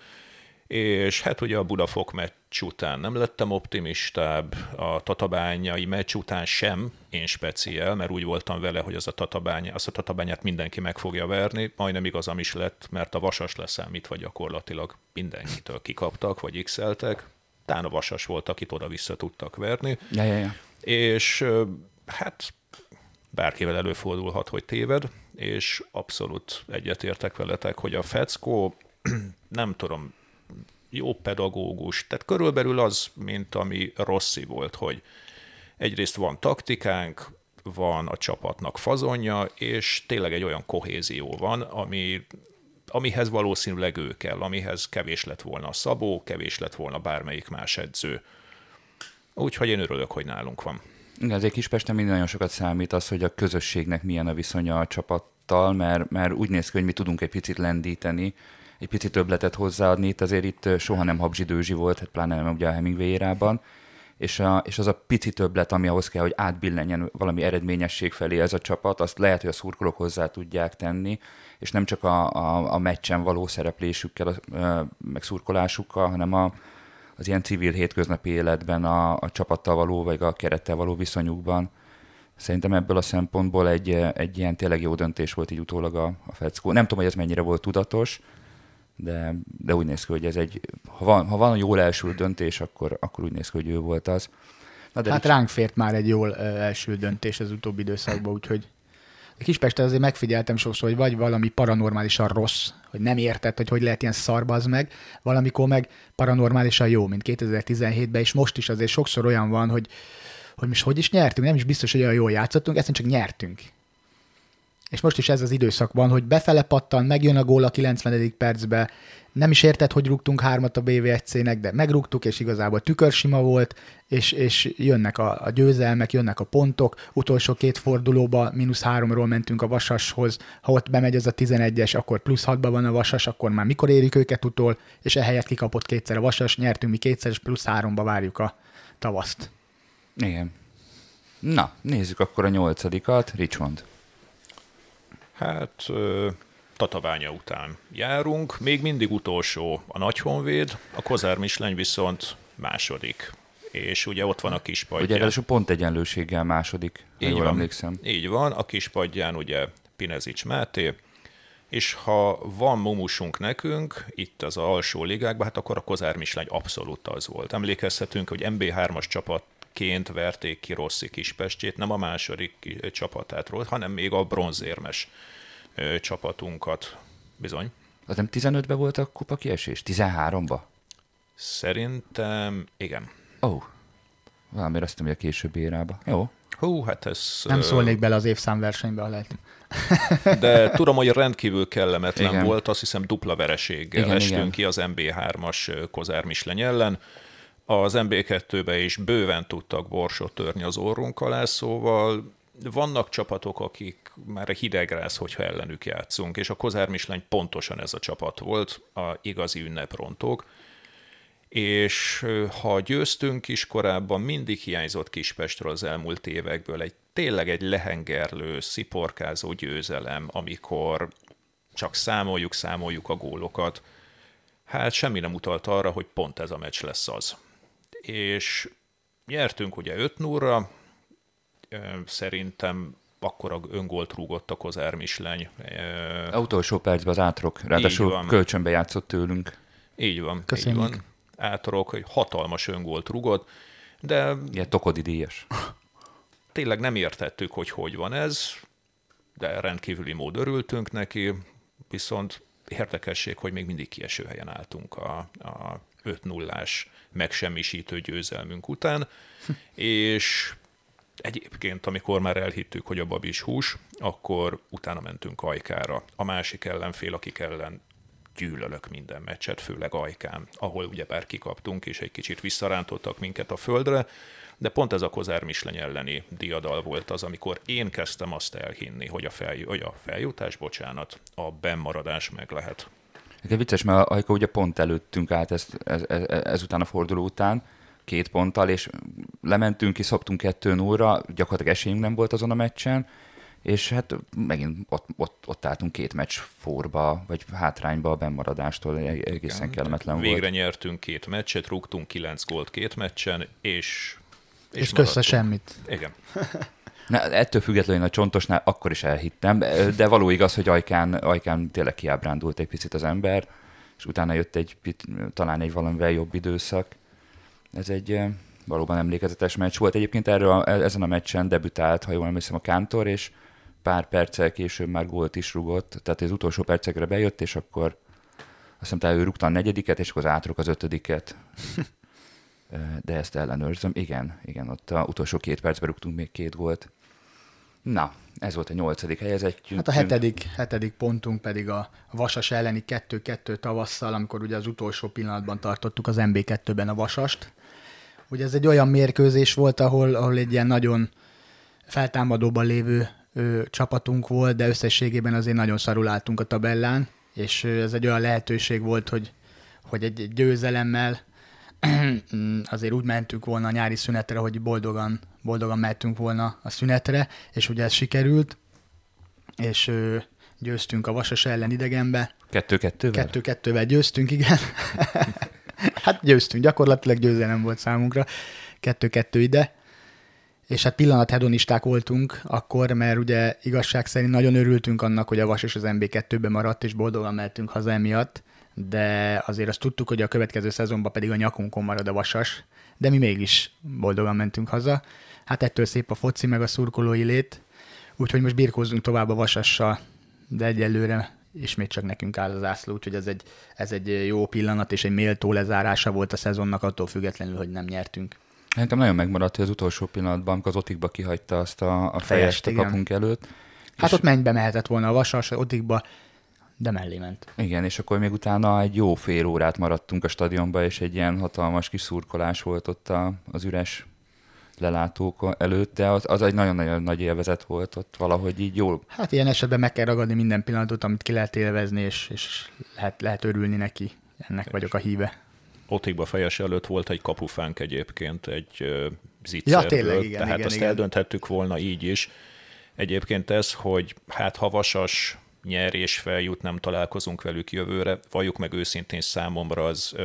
és hát ugye a Budafok meccs után nem lettem optimistább, a tatabányai meccs után sem, én speciál, mert úgy voltam vele, hogy az a tatabánya, azt a tatabányát mindenki meg fogja verni, majdnem igazam is lett, mert a vasas leszámítva gyakorlatilag mindenkitől kikaptak, vagy x Tán a vasas volt, akit oda-vissza tudtak verni,
Ja, ja, ja.
és hát bárkivel előfordulhat, hogy téved, és abszolút egyetértek veletek, hogy a Feckó, nem tudom, jó pedagógus, tehát körülbelül az, mint ami Rossi volt, hogy egyrészt van taktikánk, van a csapatnak fazonja, és tényleg egy olyan kohézió van, ami, amihez valószínűleg ő kell, amihez kevés lett volna a Szabó, kevés lett volna bármelyik más edző. Úgyhogy én örülök, hogy nálunk van.
Igen, azért Kispesten mind nagyon sokat számít az, hogy a közösségnek milyen a viszonya a csapattal, mert, mert úgy néz ki, hogy mi tudunk egy picit lendíteni, egy picit többletet hozzáadni. Itt azért itt soha nem habzsidőzsi volt, hát pláne nem ugye a Hemingway érában. És, a, és az a pici többlet, ami ahhoz kell, hogy átbillenjen valami eredményesség felé ez a csapat, azt lehet, hogy a szurkolók hozzá tudják tenni, és nem csak a, a, a meccsen való szereplésükkel, a, meg szurkolásukkal, hanem a, az ilyen civil hétköznapi életben, a, a csapattal való, vagy a kerettel való viszonyukban. Szerintem ebből a szempontból egy, egy ilyen tényleg jó döntés volt így utólag a, a Feckó. Nem tudom, hogy ez mennyire volt tudatos, de, de úgy néz ki, hogy ez egy, ha van, ha van jól elsült döntés, akkor, akkor úgy néz ki, hogy ő volt az.
Na de hát ránk fért már egy jól első döntés az utóbbi időszakban, úgyhogy Kispesten azért megfigyeltem sokszor, hogy vagy valami paranormálisan rossz, hogy nem érted, hogy hogy lehet ilyen szarbaz meg, valamikor meg paranormálisan jó, mint 2017-ben, és most is azért sokszor olyan van, hogy, hogy most hogy is nyertünk, nem is biztos, hogy olyan jól játszottunk, egyszerűen csak nyertünk. És most is ez az időszak van, hogy befele pattan, megjön a gól a 90. percbe, nem is érted, hogy rúgtunk hármat a BVSC-nek, de megrúgtuk, és igazából tükörsima volt, és, és jönnek a, a győzelmek, jönnek a pontok. Utolsó két fordulóba mínusz háromról mentünk a Vasashoz, ha ott bemegy az a 11-es, akkor plusz hatba van a Vasas, akkor már mikor érjük őket utol, és ehelyett kikapott kétszer a Vasas, nyertünk mi kétszer, és plusz háromba várjuk a tavaszt.
Igen. Na, nézzük akkor a nyolcadikat, Richmond.
Hát Tatabánya után járunk, még mindig utolsó a Nagyhonvéd, a Kozár Misleny viszont második. És ugye ott van a kispadján.
Ugye ráadásul pont egyenlőséggel második, ha
Így
jól
van.
emlékszem.
Így van, a kispadján ugye Pinezics Máté, és ha van mumusunk nekünk, itt az alsó ligákban, hát akkor a Kozár Misleny abszolút az volt. Emlékezhetünk, hogy MB3-as csapatként verték ki Rossi Kispestjét, nem a második csapatát hanem még a bronzérmes csapatunkat. Bizony.
Az nem 15-ben volt a kupa kiesés? 13-ba?
Szerintem igen.
Ó, oh. valamire azt hogy a későbbi érába. Jó.
Hú, hát ez...
Nem szólnék bele az évszámversenybe, ha lehet.
De tudom, hogy rendkívül kellemetlen
Igen.
volt, azt hiszem dupla vereséggel
Igen,
igen, estünk
igen.
ki az MB3-as Kozár Misleny ellen. Az MB2-be is bőven tudtak borsot törni az orrunk alá, szóval vannak csapatok, akik már hidegrász, hogyha ellenük játszunk, és a Kozár Misleny pontosan ez a csapat volt, a igazi ünneprontók, és ha győztünk is korábban, mindig hiányzott Kispestről az elmúlt évekből egy tényleg egy lehengerlő, sziporkázó győzelem, amikor csak számoljuk, számoljuk a gólokat. Hát semmi nem utalt arra, hogy pont ez a meccs lesz az. És nyertünk ugye 5 0 szerintem akkor a öngolt rúgott a Kozár Misleny.
A utolsó percben az átrok, ráadásul kölcsönbe játszott tőlünk.
Így van, Köszönjük. így van. Átrok, hogy hatalmas öngolt rúgott, de...
Ilyen tokodi díjas.
Tényleg nem értettük, hogy hogy van ez, de rendkívüli mód örültünk neki, viszont érdekesség, hogy még mindig kieső helyen álltunk a, a 5 0 megsemmisítő győzelmünk után, és Egyébként, amikor már elhittük, hogy a babis hús, akkor utána mentünk Ajkára. A másik ellenfél, akik ellen gyűlölök minden meccset, főleg Ajkán, ahol ugyebár kikaptunk, és egy kicsit visszarántottak minket a földre, de pont ez a Kozár Misleny elleni diadal volt az, amikor én kezdtem azt elhinni, hogy a, felj- hogy a feljutás, bocsánat, a bennmaradás meg lehet.
Ez vicces, mert Ajka ugye pont előttünk át ez, ez, ez, ezután a forduló után, két ponttal, és lementünk, kiszoptunk kettő óra, gyakorlatilag esélyünk nem volt azon a meccsen, és hát megint ott, ott, ott álltunk két meccs forba, vagy hátrányba a bennmaradástól, egészen Igen, kellemetlen
Végre
volt.
Végre nyertünk két meccset, rúgtunk kilenc gólt két meccsen, és
és, és közte semmit.
Igen.
Na, ettől függetlenül a csontosnál akkor is elhittem, de való igaz, hogy Ajkán, Ajkán tényleg kiábrándult egy picit az ember, és utána jött egy, talán egy valamivel jobb időszak. Ez egy valóban emlékezetes meccs volt. Egyébként erről a, ezen a meccsen debütált, ha jól emlékszem, a Kántor, és pár perccel később már gólt is rugott, tehát az utolsó percekre bejött, és akkor azt hiszem, ő rúgta a negyediket, és akkor az átruk az ötödiket. De ezt ellenőrzöm. Igen, igen, ott a utolsó két percben rúgtunk még két gólt. Na, ez volt a nyolcadik helyezettjünk.
Hát a hetedik, hetedik pontunk pedig a Vasas elleni 2-2 tavasszal, amikor ugye az utolsó pillanatban tartottuk az MB2-ben a Vasast. Ugye ez egy olyan mérkőzés volt, ahol, ahol egy ilyen nagyon feltámadóban lévő ö, csapatunk volt, de összességében azért nagyon szarul álltunk a tabellán, és ez egy olyan lehetőség volt, hogy, hogy egy, egy győzelemmel azért úgy mentünk volna a nyári szünetre, hogy boldogan, boldogan mehetünk volna a szünetre, és ugye ez sikerült, és ö, győztünk a Vasas ellen idegenbe.
Kettő-kettővel?
Kettő-kettővel győztünk, igen. hát győztünk, gyakorlatilag győzelem volt számunkra. Kettő-kettő ide. És hát pillanat hedonisták voltunk akkor, mert ugye igazság szerint nagyon örültünk annak, hogy a Vas és az MB2-be maradt, és boldogan mehetünk haza emiatt de azért azt tudtuk, hogy a következő szezonban pedig a nyakunkon marad a vasas, de mi mégis boldogan mentünk haza. Hát ettől szép a foci, meg a szurkolói lét, úgyhogy most birkózzunk tovább a vasassal, de egyelőre ismét csak nekünk áll az ászló, úgyhogy ez egy, ez egy jó pillanat és egy méltó lezárása volt a szezonnak, attól függetlenül, hogy nem nyertünk.
Nekem nagyon megmaradt, hogy az utolsó pillanatban, amikor az Otikba kihagyta azt a, a fejest a kapunk előtt.
Hát ott mennybe mehetett volna a vasas, Otikba de mellé ment.
Igen, és akkor még utána egy jó fél órát maradtunk a stadionba, és egy ilyen hatalmas kis szurkolás volt ott a, az üres lelátók előtt, de az, az egy nagyon-nagyon nagy élvezet volt ott valahogy így jól.
Hát ilyen esetben meg kell ragadni minden pillanatot, amit ki lehet élvezni, és, és lehet, lehet örülni neki. Ennek és vagyok a híve.
Otikba fejes előtt volt egy kapufánk egyébként, egy zicserből, ja, tényleg, igen, tehát igen, azt igen. eldönthettük volna így is. Egyébként ez, hogy hát havasas nyer és feljut, nem találkozunk velük jövőre. Valljuk meg őszintén számomra az,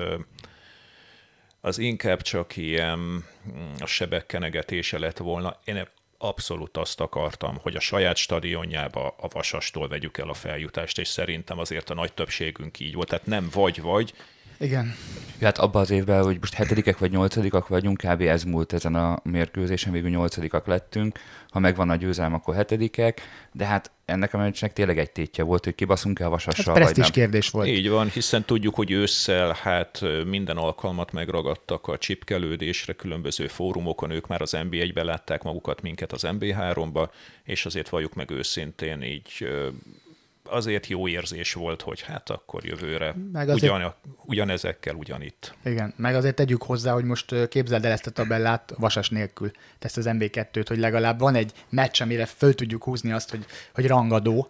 az inkább csak ilyen mm, a sebek kenegetése lett volna. Én abszolút azt akartam, hogy a saját stadionjába a Vasastól vegyük el a feljutást, és szerintem azért a nagy többségünk így volt. Tehát nem vagy-vagy,
igen.
Ja, hát abban az évben, hogy most hetedikek vagy nyolcadikak vagyunk, kb. ez múlt ezen a mérkőzésen, végül nyolcadikak lettünk. Ha megvan a győzelem, akkor hetedikek, de hát ennek a meccsnek tényleg egy tétje volt, hogy kibaszunk-e a vasassal, hát vagy nem.
kérdés volt.
Így van, hiszen tudjuk, hogy ősszel hát minden alkalmat megragadtak a csipkelődésre, különböző fórumokon, ők már az NB1-be látták magukat, minket az NB3-ba, és azért valljuk meg őszintén így azért jó érzés volt, hogy hát akkor jövőre
Meg azért-
ugyan, ugyanezekkel ugyanitt.
Igen, meg azért tegyük hozzá, hogy most képzeld el ezt a tabellát vasas nélkül, ezt az MB2-t, hogy legalább van egy meccs, amire föl tudjuk húzni azt, hogy, hogy rangadó.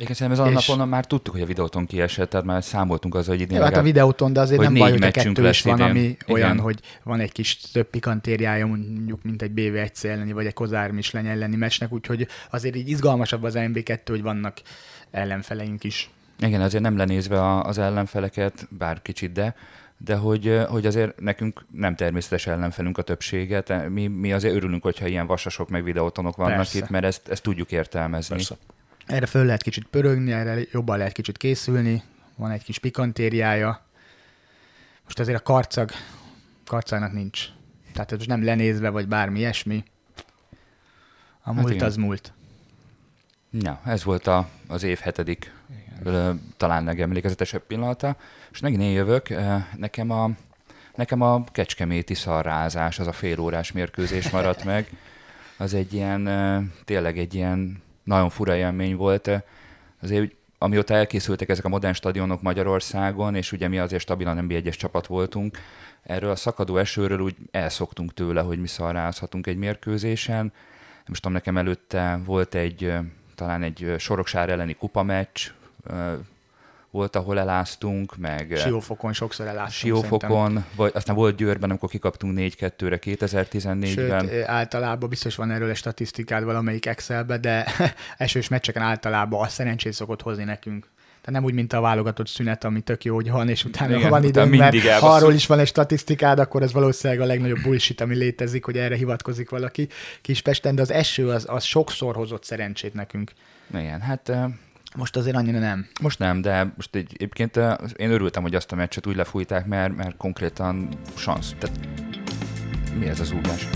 Igen, szerintem ez a
És-
napon már tudtuk, hogy a videóton kiesett, tehát már számoltunk azzal, hogy idén
Jó, hát a videóton, de azért
hogy
nem baj, hogy a kettő is van,
idén.
ami olyan,
Igen.
hogy van egy kis több pikantériája, mondjuk, mint egy BV1 elleni, vagy egy Kozár Misleny elleni meccsnek, úgyhogy azért így izgalmasabb az MB2, hogy vannak ellenfeleink is.
Igen, azért nem lenézve a- az ellenfeleket, bár kicsit, de, de hogy, hogy azért nekünk nem természetes ellenfelünk a többsége. Te- Mi, mi azért örülünk, hogyha ilyen vasasok meg videótonok vannak
Persze.
itt, mert ezt, ezt tudjuk értelmezni.
Persze.
Erre föl lehet kicsit pörögni, erre jobban lehet kicsit készülni, van egy kis pikantériája. Most azért a karcag, karcagnak nincs. Tehát ez most nem lenézve, vagy bármi ilyesmi. A múlt
igen.
az múlt.
Ja, ez volt a, az év hetedik, ö, talán legemlékezetesebb pillanata. És megint én jövök, nekem a, nekem a kecskeméti szarrázás, az a félórás mérkőzés maradt meg. Az egy ilyen, tényleg egy ilyen nagyon fura élmény volt. Azért, amióta elkészültek ezek a modern stadionok Magyarországon, és ugye mi azért stabilan nem egyes csapat voltunk, erről a szakadó esőről úgy elszoktunk tőle, hogy mi szarrázhatunk egy mérkőzésen. Most tudom, nekem előtte volt egy, talán egy Soroksár elleni kupameccs, volt, ahol eláztunk, meg ö,
Siófokon sokszor szerintem.
Siófokon, vagy aztán volt Győrben, amikor kikaptunk 4-2-re 2014-ben.
Sőt, eh, általában biztos van erről egy statisztikád valamelyik Excelbe, de esős meccseken általában a szerencsét szokott hozni nekünk. Tehát nem úgy, mint a válogatott szünet, ami tök jó, hogy van, és utána
Igen,
Igen, van időnk, mert ha arról is van egy statisztikád, akkor ez valószínűleg a legnagyobb bullshit, ami létezik, hogy erre hivatkozik valaki Kispesten, de az eső az, az sokszor hozott szerencsét nekünk.
Igen, hát ö,
Most azért annyira nem.
most nem, de most egy, egyébként én örültem, hogy azt a meccset úgy lefújták, mert, mert konkrétan szansz. Tehát mi ez az úgás?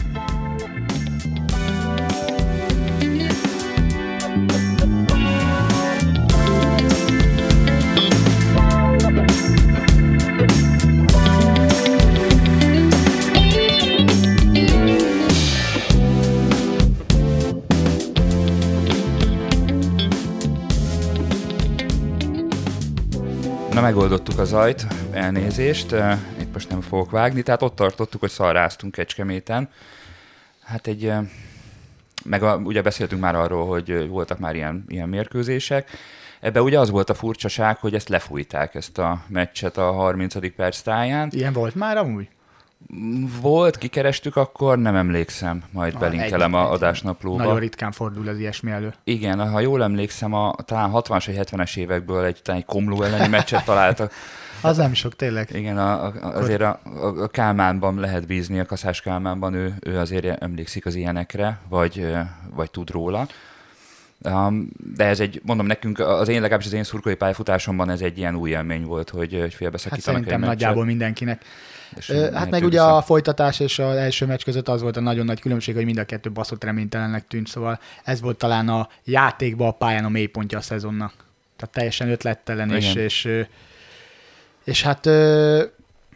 Megoldottuk a zajt, elnézést, itt most nem fogok vágni, tehát ott tartottuk, hogy szarráztunk Kecskeméten. Hát egy, meg a, ugye beszéltünk már arról, hogy voltak már ilyen, ilyen mérkőzések. Ebbe ugye az volt a furcsaság, hogy ezt lefújták, ezt a meccset a 30. perc táján.
Ilyen volt már amúgy?
Volt, kikerestük akkor, nem emlékszem, majd
Ah,
belinkelem
egy-
a adásnaplóba.
Nagyon ritkán fordul az ilyesmi elő.
Igen, ha jól emlékszem, a, talán 60-as vagy 70-es évekből egy, talán egy Komló elleni meccset találtak.
Az nem sok, tényleg.
Igen, a, a, azért a, a, a Kálmánban lehet bízni, a Kaszás Kálmánban ő, ő azért emlékszik az ilyenekre, vagy, vagy tud róla. Um, de ez egy, mondom nekünk, az én legalábbis az én szurkolói pályafutásomban ez egy ilyen új élmény volt, hogy, hogy
Hát
félbeszakítanak
szerintem
egy meccset,
nagyjából mindenkinek.
És
Hát meg ugye a folytatás és az első meccs között az volt a nagyon nagy különbség, hogy mind a kettő baszott reménytelennek tűnt, szóval ez volt talán a játékban a pályán a mélypontja a szezonnak. Tehát teljesen ötlettelen, és,
Igen.
és, ö, és hát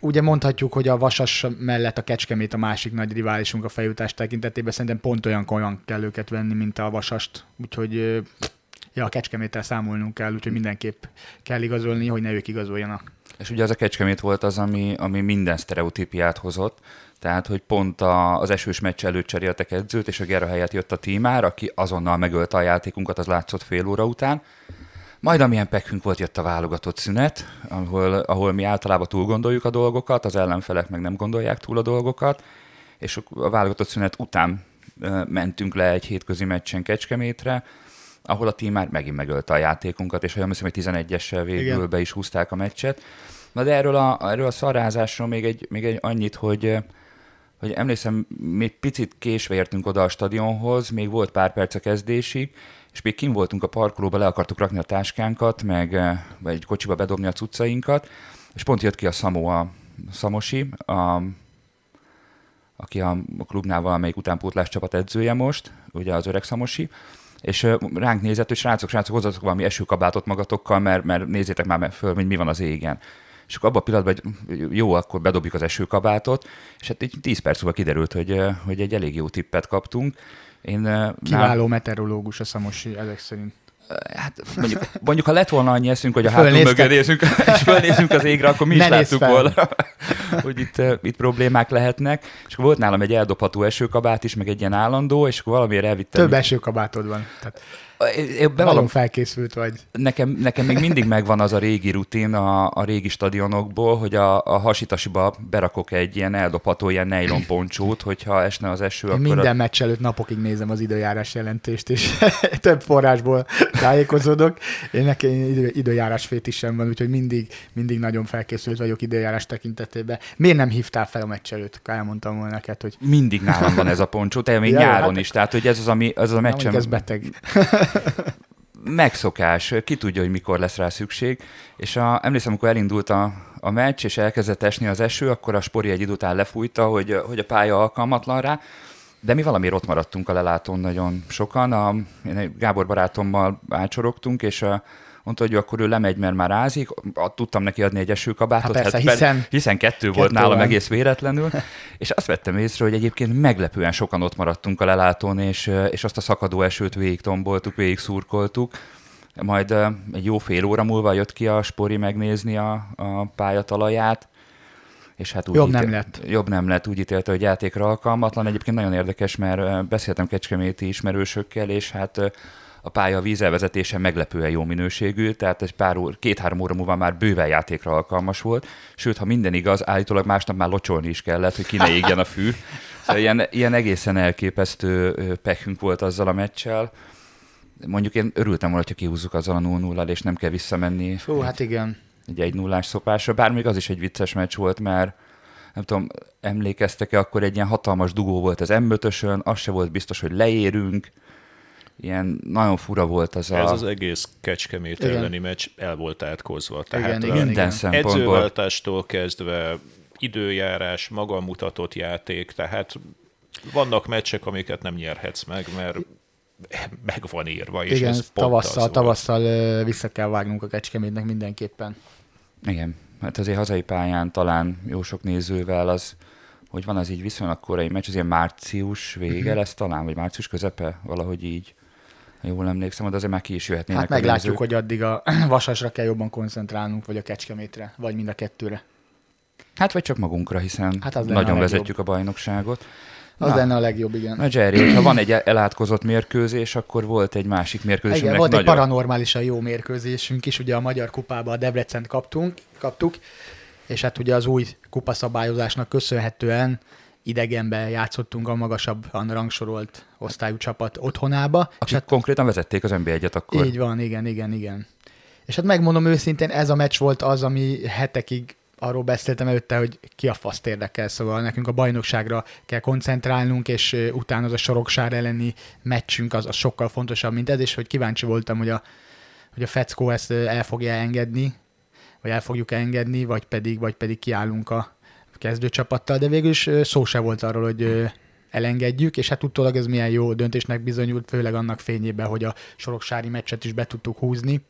ugye mondhatjuk, hogy a Vasas mellett a Kecskemét a másik nagy riválisunk a feljutás tekintetében, szerintem pont olyan komolyan kell őket venni, mint a Vasast, úgyhogy ja, a Kecskeméttel számolnunk kell, úgyhogy mindenképp kell igazolni, hogy ne ők igazoljanak.
És ugye az a Kecskemét volt az, ami, ami minden sztereotípiát hozott, tehát, hogy pont a, az esős meccs előtt cseréltek edzőt, és a Gera helyett jött a tímár, aki azonnal megölte a játékunkat, az látszott fél óra után. Majd amilyen pekünk volt, jött a válogatott szünet, ahol, ahol mi általában túl gondoljuk a dolgokat, az ellenfelek meg nem gondolják túl a dolgokat, és a válogatott szünet után mentünk le egy hétközi meccsen Kecskemétre, ahol a tím már megint megölte a játékunkat, és olyan hiszem, hogy 11-essel végül
Igen.
Be is húzták a meccset. Na de erről a, erről a szarrázásról még egy, még egy annyit, hogy hogy emlékszem, még picit késve értünk oda a stadionhoz, még volt pár perc a kezdésig, és még kim voltunk a parkolóba, le akartuk rakni a táskánkat, meg vagy egy kocsiba bedobni a cuccainkat, és pont jött ki a Szamó, a Szamosi, a, aki a, a klubnál valamelyik utánpótlás csapat edzője most, ugye az öreg Szamosi, és ránk nézett, hogy srácok, srácok, hozzatok valami esőkabátot magatokkal, mert, mert nézzétek már föl, hogy mi van az égen. És akkor abban a pillanatban, hogy jó, akkor bedobjuk az esőkabátot, és hát így 10 perc múlva kiderült, hogy, hogy egy elég jó tippet kaptunk. Én,
Kiváló meteorológus a Szamosi, ezek szerint.
Hát mondjuk, mondjuk, ha lett volna annyi eszünk, hogy a hátunk mögé nézünk, és fölnézünk az égre, akkor mi is láttuk volna, hogy itt, itt problémák lehetnek. És akkor volt nálam egy eldobható esőkabát is, meg egy ilyen állandó, és akkor valamiért elvittem.
Több esőkabátod van. Tehát... Én Nagyon felkészült vagy.
Nekem, nekem még mindig megvan az a régi rutin a, a régi stadionokból, hogy a, a hasitasiba berakok egy ilyen eldobható ilyen nylon poncsót, hogyha esne az eső.
Én akkor minden a... meccs előtt napokig nézem az időjárás jelentést, és több forrásból tájékozódok. Én nekem idő, időjárás fétisem van, úgyhogy mindig, mindig nagyon felkészült vagyok időjárás tekintetében. Miért nem hívtál fel a meccs előtt? Elmondtam volna neked, hogy...
Mindig nálam van ez a poncsó, te még ja, nyáron hát, is, tehát hogy ez az, ami, az a meccsem...
Ez beteg.
Megszokás, ki tudja, hogy mikor lesz rá szükség. És a, emlékszem, amikor elindult a, a meccs, és elkezdett esni az eső, akkor a Spori egy idő után lefújta, hogy, hogy a pálya alkalmatlan rá, de mi valami ott maradtunk a lelátón nagyon sokan. A, Gábor barátommal átsorogtunk, és a, mondta, hogy akkor ő lemegy, mert már ázik, tudtam neki adni egy esőkabátot,
hát persze, hát, hiszen,
hiszen kettő, kettő volt nálam van. egész véletlenül, és azt vettem észre, hogy egyébként meglepően sokan ott maradtunk a lelátón, és, és azt a szakadó esőt végig tomboltuk, végig szurkoltuk, majd egy jó fél óra múlva jött ki a Spori megnézni a, a pályatalaját, és hát úgy
jobb ítél, nem lett.
Jobb nem lett, úgy ítélte, hogy játékra alkalmatlan. Egyébként nagyon érdekes, mert beszéltem kecskeméti ismerősökkel, és hát a pálya vízelvezetése meglepően jó minőségű, tehát egy pár óra, két-három óra múlva már bőven játékra alkalmas volt, sőt, ha minden igaz, állítólag másnap már locsolni is kellett, hogy ki ne égjen a fű. Szóval ilyen, ilyen egészen elképesztő pekünk volt azzal a meccsel. Mondjuk én örültem volna, hogyha kihúzzuk azzal a 0 0 és nem kell visszamenni.
Hú, hát igen.
Egy egy nullás szopásra, bár még az is egy vicces meccs volt, mert nem tudom, emlékeztek-e, akkor egy ilyen hatalmas dugó volt az m az se volt biztos, hogy leérünk, ilyen nagyon fura volt az
Ez a... Ez az egész Kecskemét igen. elleni meccs el volt átkozva. Tehát
igen, igen, minden igen. szempontból.
Edzőváltástól kezdve időjárás, maga mutatott játék, tehát vannak meccsek, amiket nem nyerhetsz meg, mert meg van írva, és Igen, ez
tavasszal, tavasszal vissza kell vágnunk a Kecskemétnek mindenképpen.
Igen, hát azért hazai pályán talán jó sok nézővel az, hogy van az így viszonylag korai meccs, az ilyen március vége uh-huh. lesz talán, vagy március közepe, valahogy így jól emlékszem, de azért már ki is jöhetnének
Hát meglátjuk, hogy addig a Vasasra kell jobban koncentrálnunk, vagy a Kecskemétre, vagy mind a kettőre.
Hát vagy csak magunkra, hiszen hát az nagyon vezetjük a bajnokságot.
Az Na, lenne a legjobb, igen.
Na Jerry, ha van egy elátkozott mérkőzés, akkor volt egy másik mérkőzés.
Igen, volt nagyon... egy paranormálisan jó mérkőzésünk is, ugye a Magyar Kupába a Debrecent kaptunk, kaptuk, és hát ugye az új kupaszabályozásnak köszönhetően idegenbe játszottunk a magasabb rangsorolt osztályú csapat otthonába.
Akik és hát konkrétan vezették az nb egyet akkor.
Így van, igen, igen, igen. És hát megmondom őszintén, ez a meccs volt az, ami hetekig arról beszéltem előtte, hogy ki a faszt érdekel, szóval nekünk a bajnokságra kell koncentrálnunk, és utána az a soroksár elleni meccsünk az, az sokkal fontosabb, mint ez, és hogy kíváncsi voltam, hogy a, hogy a Feckó ezt el fogja engedni, vagy el fogjuk engedni, vagy pedig, vagy pedig kiállunk a kezdőcsapattal, de végül is szó se volt arról, hogy elengedjük, és hát utólag ez milyen jó döntésnek bizonyult, főleg annak fényében, hogy a soroksári meccset is be tudtuk húzni.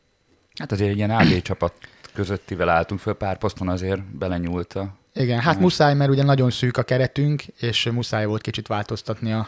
Hát azért egy ilyen AB csapat közöttivel álltunk föl pár poszton, azért belenyúlt a...
Igen, hát muszáj, mert ugye nagyon szűk a keretünk, és muszáj volt kicsit változtatni a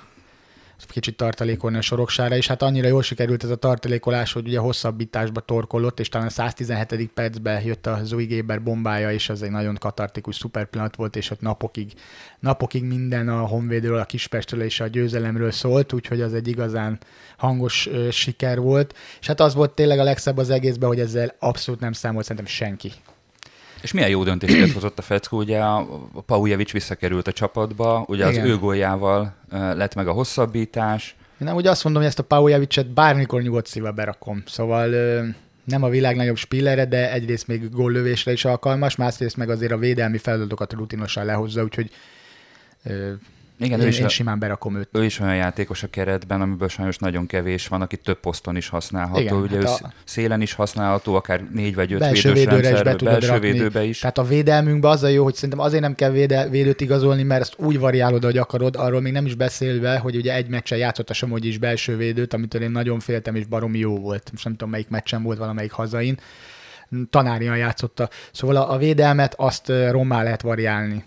kicsit tartalékolni a soroksára, és hát annyira jól sikerült ez a tartalékolás, hogy ugye hosszabbításba torkolott, és talán a 117. percben jött a Zoe Géber bombája, és ez egy nagyon katartikus szuper pillanat volt, és ott napokig, napokig minden a honvédről, a Kispestről és a győzelemről szólt, úgyhogy az egy igazán hangos ö, siker volt, és hát az volt tényleg a legszebb az egészben, hogy ezzel abszolút nem számolt szerintem senki.
És milyen jó döntéseket hozott a Feckó, ugye a Paujevic visszakerült a csapatba, ugye Igen. az ő góljával lett meg a hosszabbítás.
Én nem ugye azt mondom, hogy ezt a Paujevicet bármikor nyugodt szívvel berakom, szóval nem a világ nagyobb spillere, de egyrészt még góllövésre is alkalmas, másrészt meg azért a védelmi feladatokat rutinosan lehozza, úgyhogy igen, én, ő is, én simán berakom őt.
Ő is olyan játékos a keretben, amiből sajnos nagyon kevés van, aki több poszton is használható. Igen, Ugye hát a... szélen is használható, akár négy vagy öt belső védős védőre is be tudod belső rakni. védőbe is.
Tehát a védelmünkben az a jó, hogy szerintem azért nem kell véde, védőt igazolni, mert ezt úgy variálod, hogy akarod, arról még nem is beszélve, hogy ugye egy meccsen játszott a Somogyi is belső védőt, amitől én nagyon féltem, és baromi jó volt. Most nem tudom, melyik meccsen volt valamelyik hazain. Tanárian játszotta. Szóval a, a védelmet azt rommá lehet variálni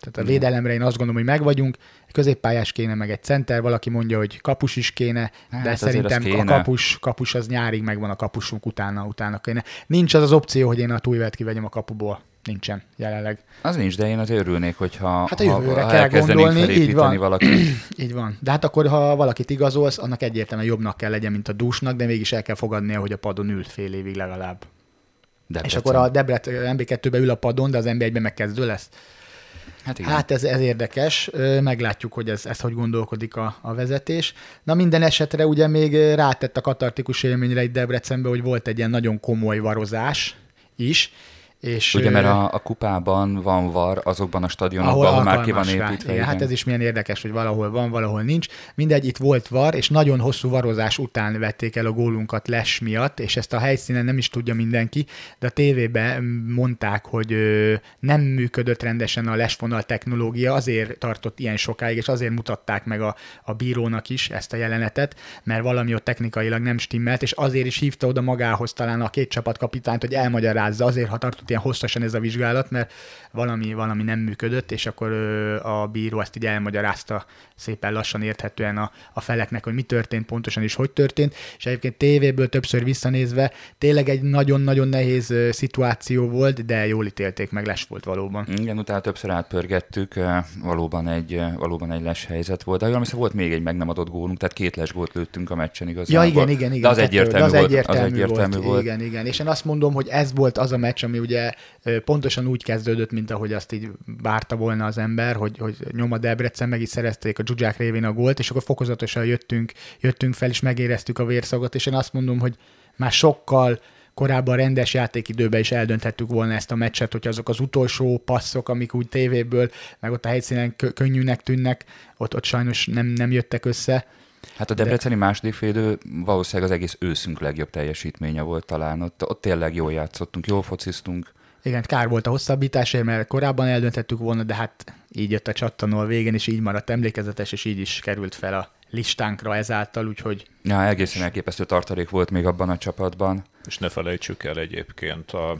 Tehát a védelemre én azt gondolom, hogy meg vagyunk, középpályás kéne, meg egy center, valaki mondja, hogy kapus is kéne, hát, de szerintem a kapus, kapus az nyárig megvan a kapusunk utána, utána kéne. Nincs az az opció, hogy én a túlvet kivegyem a kapuból. Nincsen jelenleg.
Az nincs, de én az örülnék, hogyha
hát a jövőre
ha
kell gondolni, így van.
Valaki.
így van. De hát akkor, ha valakit igazolsz, annak egyértelműen jobbnak kell legyen, mint a dúsnak, de mégis el kell fogadnia, hogy a padon ül fél évig legalább. Debrecen. És akkor a Debret MB2-be ül a padon, de az MB1-ben megkezdő lesz. Hát, igen. hát ez, ez érdekes, meglátjuk, hogy ez, ez hogy gondolkodik a, a vezetés. Na minden esetre ugye még rátett a katartikus élményre egy Debrecenbe, hogy volt egy ilyen nagyon komoly varozás is, és,
Ugye, mert a, a kupában van var azokban a stadionokban, ahol, ahol már ki van építve.
Igen, hát ez is milyen érdekes, hogy valahol van, valahol nincs. Mindegy, itt volt var, és nagyon hosszú varozás után vették el a gólunkat les miatt, és ezt a helyszínen nem is tudja mindenki, de a tévében mondták, hogy nem működött rendesen a lesfonal technológia, azért tartott ilyen sokáig, és azért mutatták meg a, a bírónak is ezt a jelenetet, mert valami ott technikailag nem stimmelt, és azért is hívta oda magához talán a két csapatkapitányt, hogy elmagyarázza, azért ha tartott ilyen hosszasan ez a vizsgálat, mert valami, valami nem működött, és akkor a bíró ezt így elmagyarázta szépen lassan érthetően a, a feleknek, hogy mi történt pontosan és hogy történt, és egyébként tévéből többször visszanézve tényleg egy nagyon-nagyon nehéz szituáció volt, de jól ítélték meg, les volt valóban.
Igen, utána többször átpörgettük, valóban egy, valóban egy les helyzet volt. De hiszem, volt még egy meg nem adott gólunk, tehát két les gólt lőttünk a meccsen igazából.
Ja, igen, igen, igen. De
az egyértelmű,
de az
egyértelmű,
volt, az egyértelmű volt, volt. Igen, igen. És én azt mondom, hogy ez volt az a meccs, ami ugye pontosan úgy kezdődött, mint ahogy azt így várta volna az ember, hogy, hogy nyom a Debrecen, meg is szerezték a Zsuzsák révén a gólt, és akkor fokozatosan jöttünk, jöttünk fel, és megéreztük a vérszagot, és én azt mondom, hogy már sokkal korábban rendes játékidőben is eldönthettük volna ezt a meccset, hogy azok az utolsó passzok, amik úgy tévéből, meg ott a helyszínen könnyűnek tűnnek, ott, ott sajnos nem, nem jöttek össze.
Hát a debreceni de... második félidő valószínűleg az egész őszünk legjobb teljesítménye volt talán. Ott, ott tényleg jól játszottunk, jól fociztunk.
Igen, kár volt a hosszabbítás, mert korábban eldöntettük volna, de hát így jött a csattanó a végén, és így maradt emlékezetes, és így is került fel a listánkra ezáltal, úgyhogy...
Ja, egészen elképesztő tartalék volt még abban a csapatban.
És ne felejtsük el egyébként a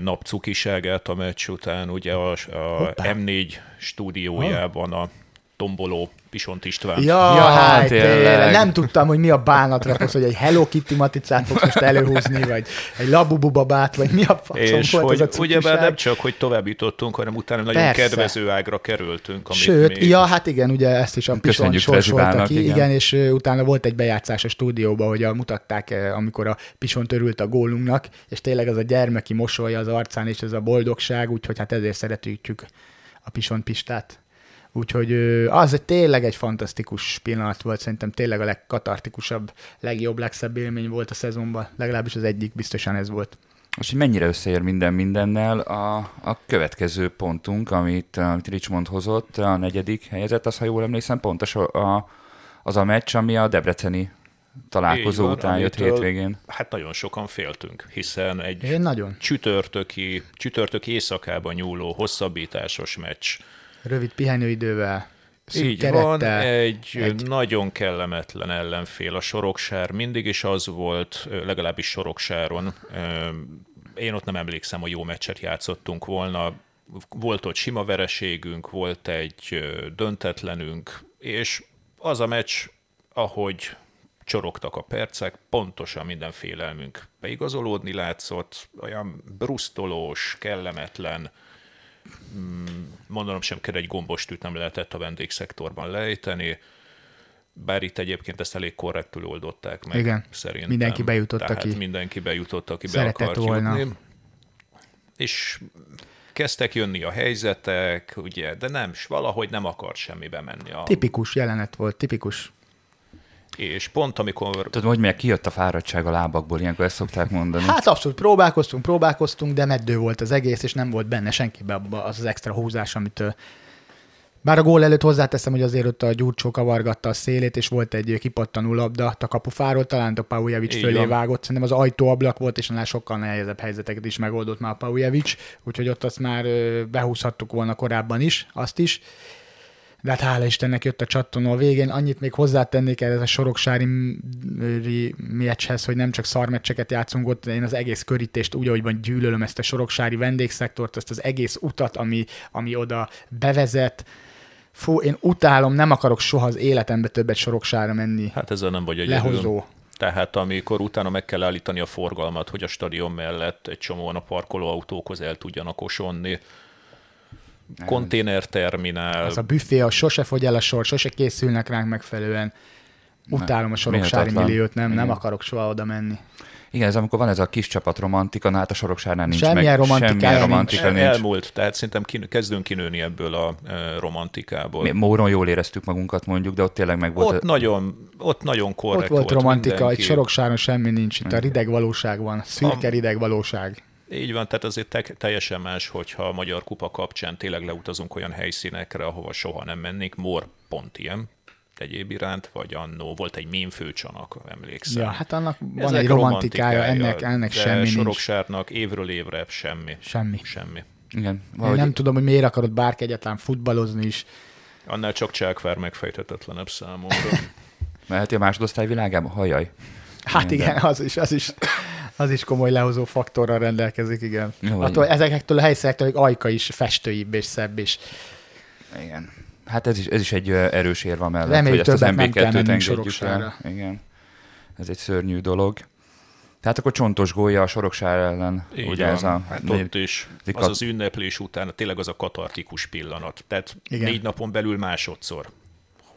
napcukiságát a meccs után, ugye a, a M4 stúdiójában a tomboló Pisont István.
Ja, ja hát tényleg. Nem tudtam, hogy mi a bánatra fogsz, hogy egy Hello Kitty maticát fogsz most előhúzni, vagy egy labubu babát, vagy mi a faszom
És volt hogy, ugye nem csak, hogy tovább jutottunk, hanem utána nagyon Persze. kedvező ágra kerültünk.
Amit Sőt, még... ja, hát igen, ugye ezt is a Pison sorsolta ki, igen. igen, és utána volt egy bejátszás a stúdióban, hogy a, mutatták, amikor a Pison törült a gólunknak, és tényleg az a gyermeki mosolya az arcán, és ez a boldogság, úgyhogy hát ezért szeretjük a Pison Pistát. Úgyhogy az egy tényleg egy fantasztikus pillanat volt, szerintem tényleg a legkatartikusabb, legjobb, legszebb élmény volt a szezonban, legalábbis az egyik biztosan ez volt.
Most, hogy mennyire összeér minden mindennel, a, a következő pontunk, amit, amit Richmond hozott, a negyedik helyezett, az, ha jól emlékszem, pontos a, a, az a meccs, ami a Debreceni találkozó van, után jött hétvégén.
Hát nagyon sokan féltünk, hiszen egy Én nagyon. Csütörtöki, csütörtöki éjszakában nyúló hosszabbításos meccs
Rövid pihenőidővel.
Így kerettel. van, egy, egy nagyon kellemetlen ellenfél a Soroksár, mindig is az volt, legalábbis Soroksáron. Én ott nem emlékszem, hogy jó meccset játszottunk volna. Volt ott sima vereségünk, volt egy döntetlenünk, és az a meccs, ahogy csorogtak a percek, pontosan minden félelmünk beigazolódni látszott, olyan brusztolós, kellemetlen, mondanom sem kell, egy gombostűt nem lehetett a vendégszektorban lejteni, bár itt egyébként ezt elég korrektül oldották meg.
Igen, szerintem. mindenki bejutott,
Tehát
aki
mindenki bejutott, aki be akart volna. jutni. És kezdtek jönni a helyzetek, ugye, de nem, valahogy nem akart semmibe menni. A...
Tipikus jelenet volt, tipikus
és pont amikor...
Tudod, hogy miért kijött a fáradtság a lábakból, ilyenkor ezt szokták mondani.
Hát abszolút próbálkoztunk, próbálkoztunk, de meddő volt az egész, és nem volt benne senkibe az az extra húzás, amit bár a gól előtt hozzáteszem, hogy azért ott a Gyurcsó kavargatta a szélét, és volt egy kipattanó labda a kapufáról, talán a Paujevic fölé van. vágott. Szerintem az ajtóablak volt, és annál sokkal nehezebb helyzeteket is megoldott már a Paujevic, úgyhogy ott azt már behúzhattuk volna korábban is, azt is. De hát hála Istennek jött a csattanó a végén. Annyit még hozzátennék ez a soroksári meccshez, hogy nem csak szarmeccseket játszunk ott, én az egész körítést úgy, ahogy gyűlölöm ezt a soroksári vendégszektort, ezt az egész utat, ami, ami oda bevezet. Fú, én utálom, nem akarok soha az életembe többet soroksára menni.
Hát ezzel nem vagy
egyedül. Lehozó.
Tehát amikor utána meg kell állítani a forgalmat, hogy a stadion mellett egy csomóan a parkolóautókhoz el tudjanak osonni, konténerterminál.
Az a büfé, a sose fogy el a sor, sose készülnek ránk megfelelően. Utálom a soroksári milliót, nem, nem akarok soha oda menni.
Igen, ez amikor van ez a kis csapat romantika, na hát a soroksárnál nincs
semmilyen meg, semmilyen romantika
nincs. nincs. Elmúlt, tehát szerintem kin, kezdünk kinőni ebből a e, romantikából. Mi
Móron jól éreztük magunkat mondjuk, de ott tényleg meg volt.
Ott, a... nagyon, ott nagyon korrekt
ott volt, volt romantika, mindenki. egy soroksáron semmi nincs, itt a rideg valóság van, szürke rideg valóság.
Így van, tehát azért te- teljesen más, hogyha a Magyar Kupa kapcsán tényleg leutazunk olyan helyszínekre, ahova soha nem mennék. Mor pont ilyen egyéb iránt, vagy annó volt egy mémfőcsanak, emlékszem.
Ja, hát annak van Ezek egy romantikája, ennek, ennek semmi
Soroksárnak évről évre semmi.
Semmi.
Semmi.
Igen.
Valahogy... Én nem tudom, hogy miért akarod bárki egyetlen futballozni is.
Annál csak csákvár megfejthetetlenebb számomra.
Mert a másodosztály világában? Hajaj.
Hát Minden. igen, az is, az is az is komoly lehozó faktorral rendelkezik, igen. Jó, Attól, ezekektől a helyszerektől Ajka is festőibb és szebb is.
Igen. Hát ez is, ez is egy erős érve mellett,
Reméljük hogy ezt az MB2-t engedjük el.
Igen. Ez egy szörnyű dolog. Tehát akkor csontos gólya a Soroksár ellen.
Így ugye van. ez a, hát ott is az az ünneplés után tényleg az a katartikus pillanat. Tehát igen. négy napon belül másodszor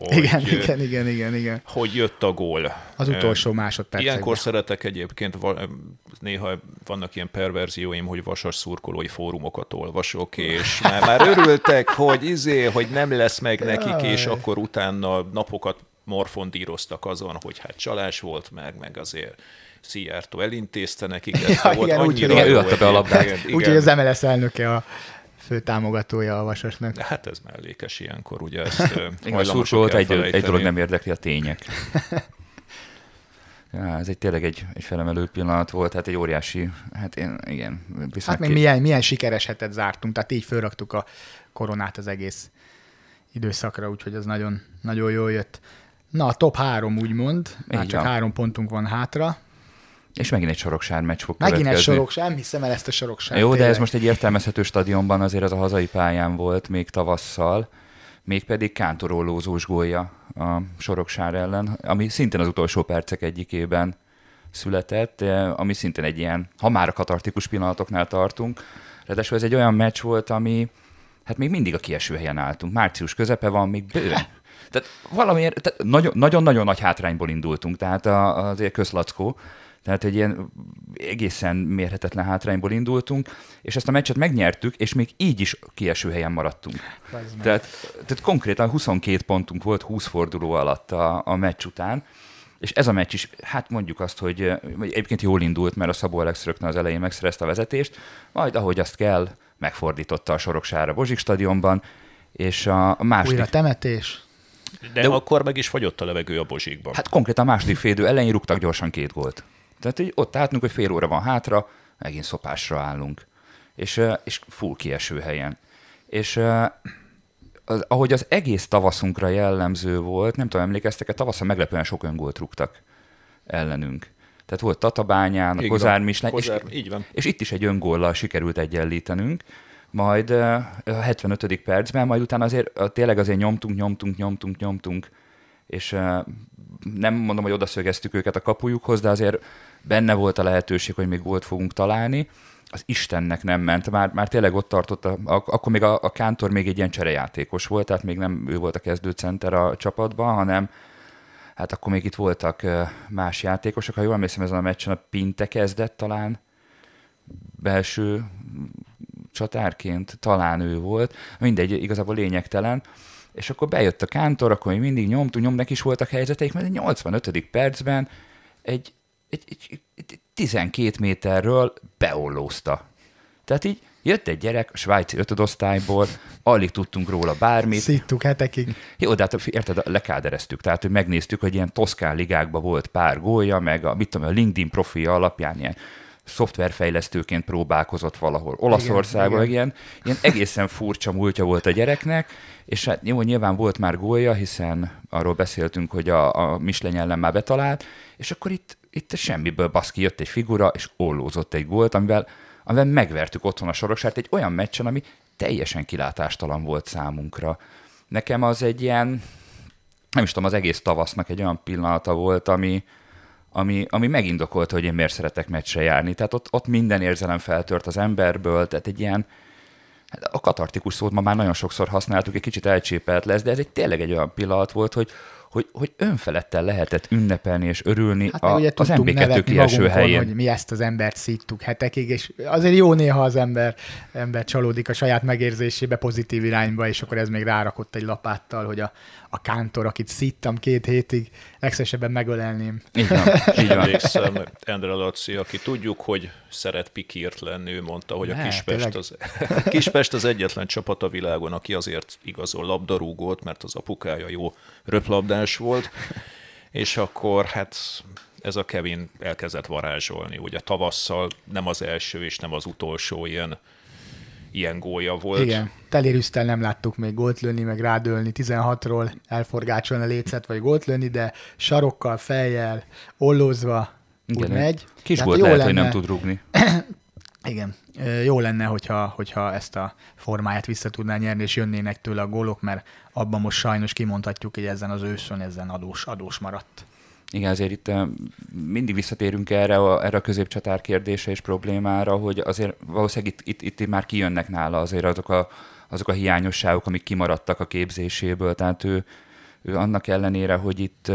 hogy, igen, igen, igen, igen, igen.
hogy jött a gól.
Az utolsó másodperc.
Ilyenkor szeretek egyébként, néha vannak ilyen perverzióim, hogy vasas szurkolói fórumokat olvasok, és már, már örültek, hogy izé, hogy nem lesz meg nekik, és akkor utána napokat morfondíroztak azon, hogy hát csalás volt meg, meg azért Szijjártó elintézte nekik, ez ja, volt igen, annyira
úgy, jó. Be a labdát.
Úgyhogy az MLS elnöke a fő támogatója a Vasasnak.
De hát ez mellékes ilyenkor, ugye ezt
volt egy, egy dolog nem érdekli a tények. Ja, ez egy tényleg egy, egy felemelő pillanat volt, hát egy óriási, hát én, igen.
Hát még milyen, milyen sikeres hetet zártunk, tehát így fölraktuk a koronát az egész időszakra, úgyhogy ez nagyon, nagyon jól jött. Na, a top három úgymond, már csak három pontunk van hátra,
és megint egy soroksár meccs fog
Megint egy soroksár, nem hiszem el ezt a soroksár.
Jó, tényleg. de ez most egy értelmezhető stadionban azért az a hazai pályán volt még tavasszal, mégpedig kántorólózós gólja a soroksár ellen, ami szintén az utolsó percek egyikében született, ami szintén egy ilyen, ha már a katartikus pillanatoknál tartunk, ráadásul ez egy olyan meccs volt, ami, hát még mindig a kieső helyen álltunk. Március közepe van, még bőven. Tehát valamiért, tehát nagyon-nagyon nagy hátrányból indultunk, tehát azért közlackó, tehát egy ilyen egészen mérhetetlen hátrányból indultunk, és ezt a meccset megnyertük, és még így is kieső helyen maradtunk. Tehát, tehát konkrétan 22 pontunk volt 20 forduló alatt a, a meccs után, és ez a meccs is, hát mondjuk azt, hogy egyébként jól indult, mert a Szabó Alex rögtön az elején megszerezte a vezetést, majd ahogy azt kell, megfordította a Soroksára Bozsik stadionban, és a második...
Újra temetés.
De, De akkor meg is fagyott a levegő a Bozsikban.
Hát konkrétan a második félidő elején rúgtak gyorsan két gólt. Tehát így ott álltunk, hogy fél óra van hátra, megint szopásra állunk. És, és full kieső helyen. És az, ahogy az egész tavaszunkra jellemző volt, nem tudom, emlékeztek-e, tavaszon meglepően sok öngólt rúgtak ellenünk. Tehát volt Tatabányán, a Kozármislen, és,
így van.
és itt is egy öngóllal sikerült egyenlítenünk, majd a 75. percben, majd utána azért tényleg azért nyomtunk, nyomtunk, nyomtunk, nyomtunk, és nem mondom, hogy odaszögeztük őket a kapujukhoz, de azért benne volt a lehetőség, hogy még gólt fogunk találni, az Istennek nem ment, már, már tényleg ott tartott, a, akkor még a, a Kántor még egy ilyen cserejátékos volt, tehát még nem ő volt a kezdőcenter a csapatban, hanem hát akkor még itt voltak más játékosok, ha jól emlékszem ezen a meccsen a Pinte kezdett talán belső csatárként, talán ő volt, mindegy, igazából lényegtelen, és akkor bejött a Kántor, akkor még mindig nyomtunk, nyomnak is voltak helyzeteik, mert egy 85. percben egy, egy, egy, egy 12 méterről beollózta. Tehát így jött egy gyerek a svájci ötödosztályból, alig tudtunk róla bármit.
Szittuk hetekig.
Jó, de hát érted, lekádereztük, tehát hogy megnéztük, hogy ilyen toszkán ligákban volt pár gólja, meg a, mit tudom, a LinkedIn profi alapján ilyen szoftverfejlesztőként próbálkozott valahol Olaszországban, meg ilyen, ilyen egészen furcsa múltja volt a gyereknek, és hát jó, nyilván volt már gólja, hiszen arról beszéltünk, hogy a, a Michelin ellen már betalált, és akkor itt, itt semmiből baszki jött egy figura, és ollózott egy gólt, amivel, amivel megvertük otthon a sorosát egy olyan meccsen, ami teljesen kilátástalan volt számunkra. Nekem az egy ilyen, nem is tudom, az egész tavasznak egy olyan pillanata volt, ami, ami, ami megindokolta, hogy én miért szeretek meccsre járni. Tehát ott, ott minden érzelem feltört az emberből, tehát egy ilyen, hát a katartikus szót ma már nagyon sokszor használtuk, egy kicsit elcsépelt lesz, de ez egy tényleg egy olyan pillanat volt, hogy, hogy, hogy önfelettel lehetett ünnepelni és örülni
Hát
a,
ugye
az
tudtunk
MB2
nevetni
kieső helyén.
hogy mi ezt az embert szíttuk hetekig, és azért jó néha az ember, ember csalódik a saját megérzésébe pozitív irányba, és akkor ez még rárakott egy lapáttal, hogy a, a kántor, akit szíttam két hétig, legszesebben megölelném.
Így van, így.
Emlékszem, Endre Laci, aki tudjuk, hogy szeret pikírt lenni, ő mondta, hogy a
Ne,
Kispest
tényleg?
az, Kispest az egyetlen csapat a világon, aki azért igazol labdarúgót, mert az apukája jó röplabdás volt, és akkor hát ez a Kevin elkezdett varázsolni. Ugye tavasszal nem az első és nem az utolsó ilyen, ilyen gólja volt.
Igen, telérűztel nem láttuk még gólt lőni, meg rádölni 16-ról, elforgácsolni a lécet, vagy gólt lőni, de sarokkal, fejjel, ollózva, úgy
Igen,
megy.
Kis
Tehát
volt
jó
lehet, hogy
lenne-
nem tud rúgni.
Igen, jó lenne, hogyha, hogyha ezt a formáját vissza tudná nyerni, és jönnének tőle a gólok, mert abban most sajnos kimondhatjuk, hogy ezen az őszön ezen adós, adós maradt.
Igen, azért itt mindig visszatérünk erre a, erre a középcsatár kérdése és problémára, hogy azért valószínűleg itt, itt, itt már kijönnek nála azért azok a, azok a hiányosságok, amik kimaradtak a képzéséből. Tehát ő, ő annak ellenére, hogy itt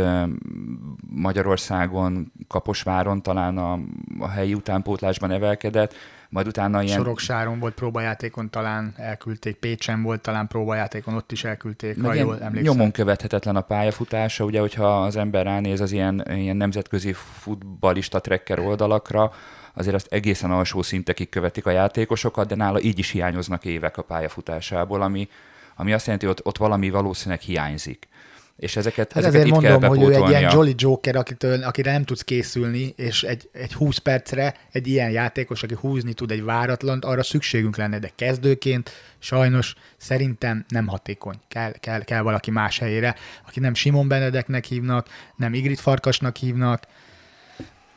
Magyarországon, Kaposváron talán a, a helyi utánpótlásban nevelkedett, majd utána ilyen...
Soroksáron volt próbajátékon, talán elküldték, Pécsen volt talán próbajátékon, ott is elküldték, ha jól emlékszem.
nyomon követhetetlen a pályafutása, ugye, hogyha az ember ránéz az ilyen, ilyen nemzetközi futballista trekker oldalakra, azért azt egészen alsó szintekig követik a játékosokat, de nála így is hiányoznak évek a pályafutásából, ami, ami azt jelenti, hogy ott, ott valami valószínűleg hiányzik. És ezeket,
Hát
ezeket
ezért
itt
mondom,
kell
hogy ő egy ilyen. Jolly Joker, akitől, akire nem tudsz készülni, és egy, egy 20 percre egy ilyen játékos, aki húzni tud egy váratlant, arra szükségünk lenne, de kezdőként sajnos szerintem nem hatékony. Kell, kell, kell valaki más helyére, aki nem Simon Benedeknek hívnak, nem Igrit Farkasnak hívnak,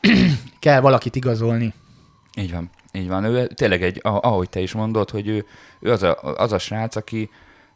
kell valakit igazolni.
Így van, így van. Ő tényleg egy, ah- ahogy te is mondod, hogy ő, ő az, a, az a srác, aki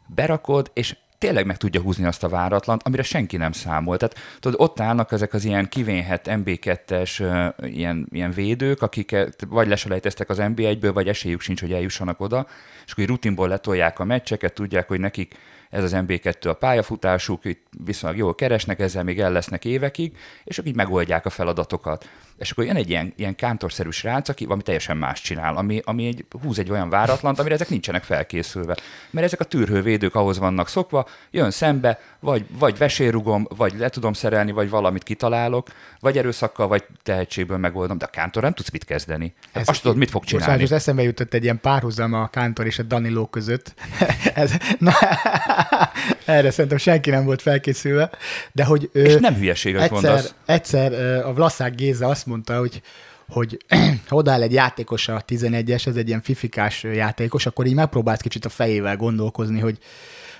berakod, és tényleg meg tudja húzni azt a váratlant, amire senki nem számol. Tehát tudod, ott állnak ezek az ilyen kivénhet MB2-es ö, ilyen, ilyen védők, akiket vagy leselejteztek az MB1-ből, vagy esélyük sincs, hogy eljussanak oda, és akkor rutinból letolják a meccseket, tudják, hogy nekik ez az MB2 a pályafutásuk, itt viszonylag jól keresnek, ezzel még el lesznek évekig, és akkor így megoldják a feladatokat. És akkor jön egy ilyen, ilyen kántorszerű srác, aki valami teljesen más csinál, ami, ami egy, húz egy olyan váratlant, amire ezek nincsenek felkészülve. Mert ezek a tűrhővédők ahhoz vannak szokva, jön szembe, vagy, vagy vesérugom, vagy le tudom szerelni, vagy valamit kitalálok, vagy erőszakkal, vagy tehetségből megoldom, de a kántor nem tudsz mit kezdeni. Ez azt tudod, mit fog csinálni.
most eszembe jutott egy ilyen párhuzam a Kántor és a Daniló között. Ez, na, erre szerintem senki nem volt felkészülve, de hogy...
És nem hülyeséget
egyszer,
mondasz.
egyszer ö, a Vlaszák Géza azt mondta, hogy hogy ha odáll egy játékos a 11-es, ez egy ilyen fifikás játékos, akkor így megpróbálsz kicsit a fejével gondolkozni, hogy,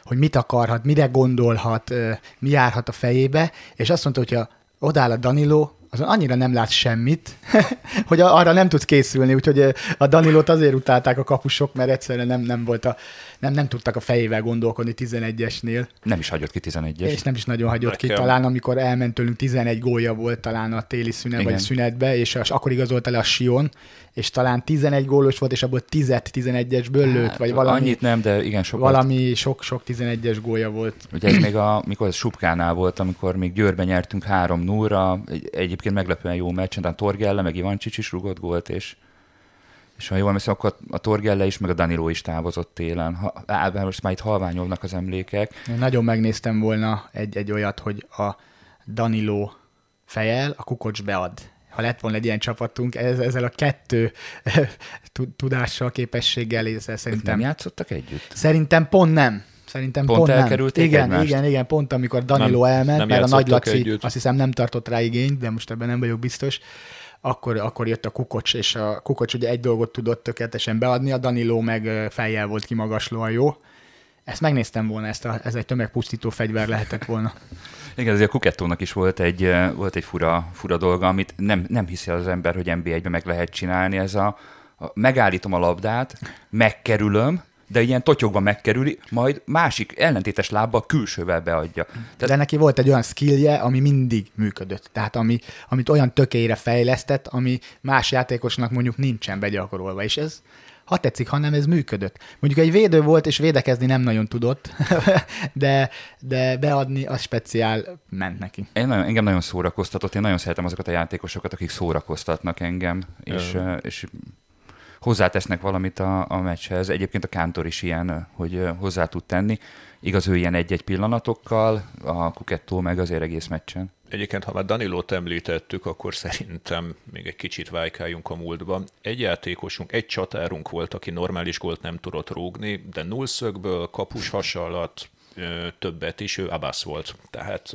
hogy mit akarhat, mire gondolhat, mi járhat a fejébe, és azt mondta, hogyha odáll a Danilo, azon annyira nem látsz semmit, hogy arra nem tudsz készülni, úgyhogy a Danilót azért utálták a kapusok, mert egyszerűen nem, nem, volt a, nem, nem tudtak a fejével gondolkodni 11-esnél.
Nem is hagyott ki 11-es.
És nem is nagyon hagyott ki,
Nekem-
talán amikor elment tőlünk 11 gólja volt talán a téli szünet,
Igen.
vagy szünetbe, és az, akkor igazolt el a Sion, és talán 11 gólos volt, és abból 10 11-esből lőtt, vagy valami,
Hát, Annyit nem, de igen, sokat.
valami sok-sok 11-es gólja volt.
Ugye ez még a, mikor ez Subkánál volt, amikor még Győrben nyertünk 3 0 egy, egyébként meglepően jó meccsen, tehát Torgelle, meg Ivancsics is rugott gólt, és, és ha jól emlékszem, akkor a Torgelle is, meg a Danilo is távozott télen. Ha, á, most már itt halványolnak az emlékek.
Én nagyon megnéztem volna egy, egy olyat, hogy a Danilo fejel, a kukocs bead. Ha lett volna egy ilyen csapatunk, ez, ezzel a kettő tud- tudással, képességgel, ezzel
Nem
szerintem
játszottak együtt?
Szerintem pont nem. Szerintem
Pont
pont, nem.
elkerülték
Igen,
egymást?
igen, igen, pont amikor Danilo
Nem-
elment,
nem
mert a Nagy Laci
együtt.
azt hiszem nem tartott rá igényt, de most ebben nem vagyok biztos. Akkor, akkor jött a Kukocs, és a Kukocs ugye egy dolgot tudott tökéletesen beadni, a Danilo meg fejjel volt kimagaslóan jó. Ezt megnéztem volna, ezt a, ez egy tömegpusztító fegyver lehetett volna.
Igen, azért a Kukettónak is volt egy, volt egy fura, fura dolga, amit nem, nem hiszi az ember, hogy NBA-ben meg lehet csinálni. Ez a, a megállítom a labdát, megkerülöm, de ilyen totyogva megkerüli, majd másik ellentétes lábbal külsővel beadja.
Tehát... De neki volt egy olyan skillje, ami mindig működött. Tehát ami, amit olyan tökére fejlesztett, ami más játékosnak mondjuk nincsen begyakorolva. És ez, ha tetszik, hanem ez működött. Mondjuk egy védő volt, és védekezni nem nagyon tudott, de, de beadni az speciál ment neki.
Én nagyon, engem nagyon szórakoztatott, én nagyon szeretem azokat a játékosokat, akik szórakoztatnak engem, és, és hozzátesznek valamit a, a meccshez. Egyébként a Kántor is ilyen, hogy hozzá tud tenni. Igaz, ő ilyen egy-egy pillanatokkal, a Kukettó meg azért egész meccsen.
Egyébként, ha már Danilót említettük, akkor szerintem még egy kicsit vájkáljunk a múltban. Egy játékosunk, egy csatárunk volt, aki normális gólt nem tudott rúgni, de nullszögből, kapus hasallat, többet is, ő Abbas volt. Tehát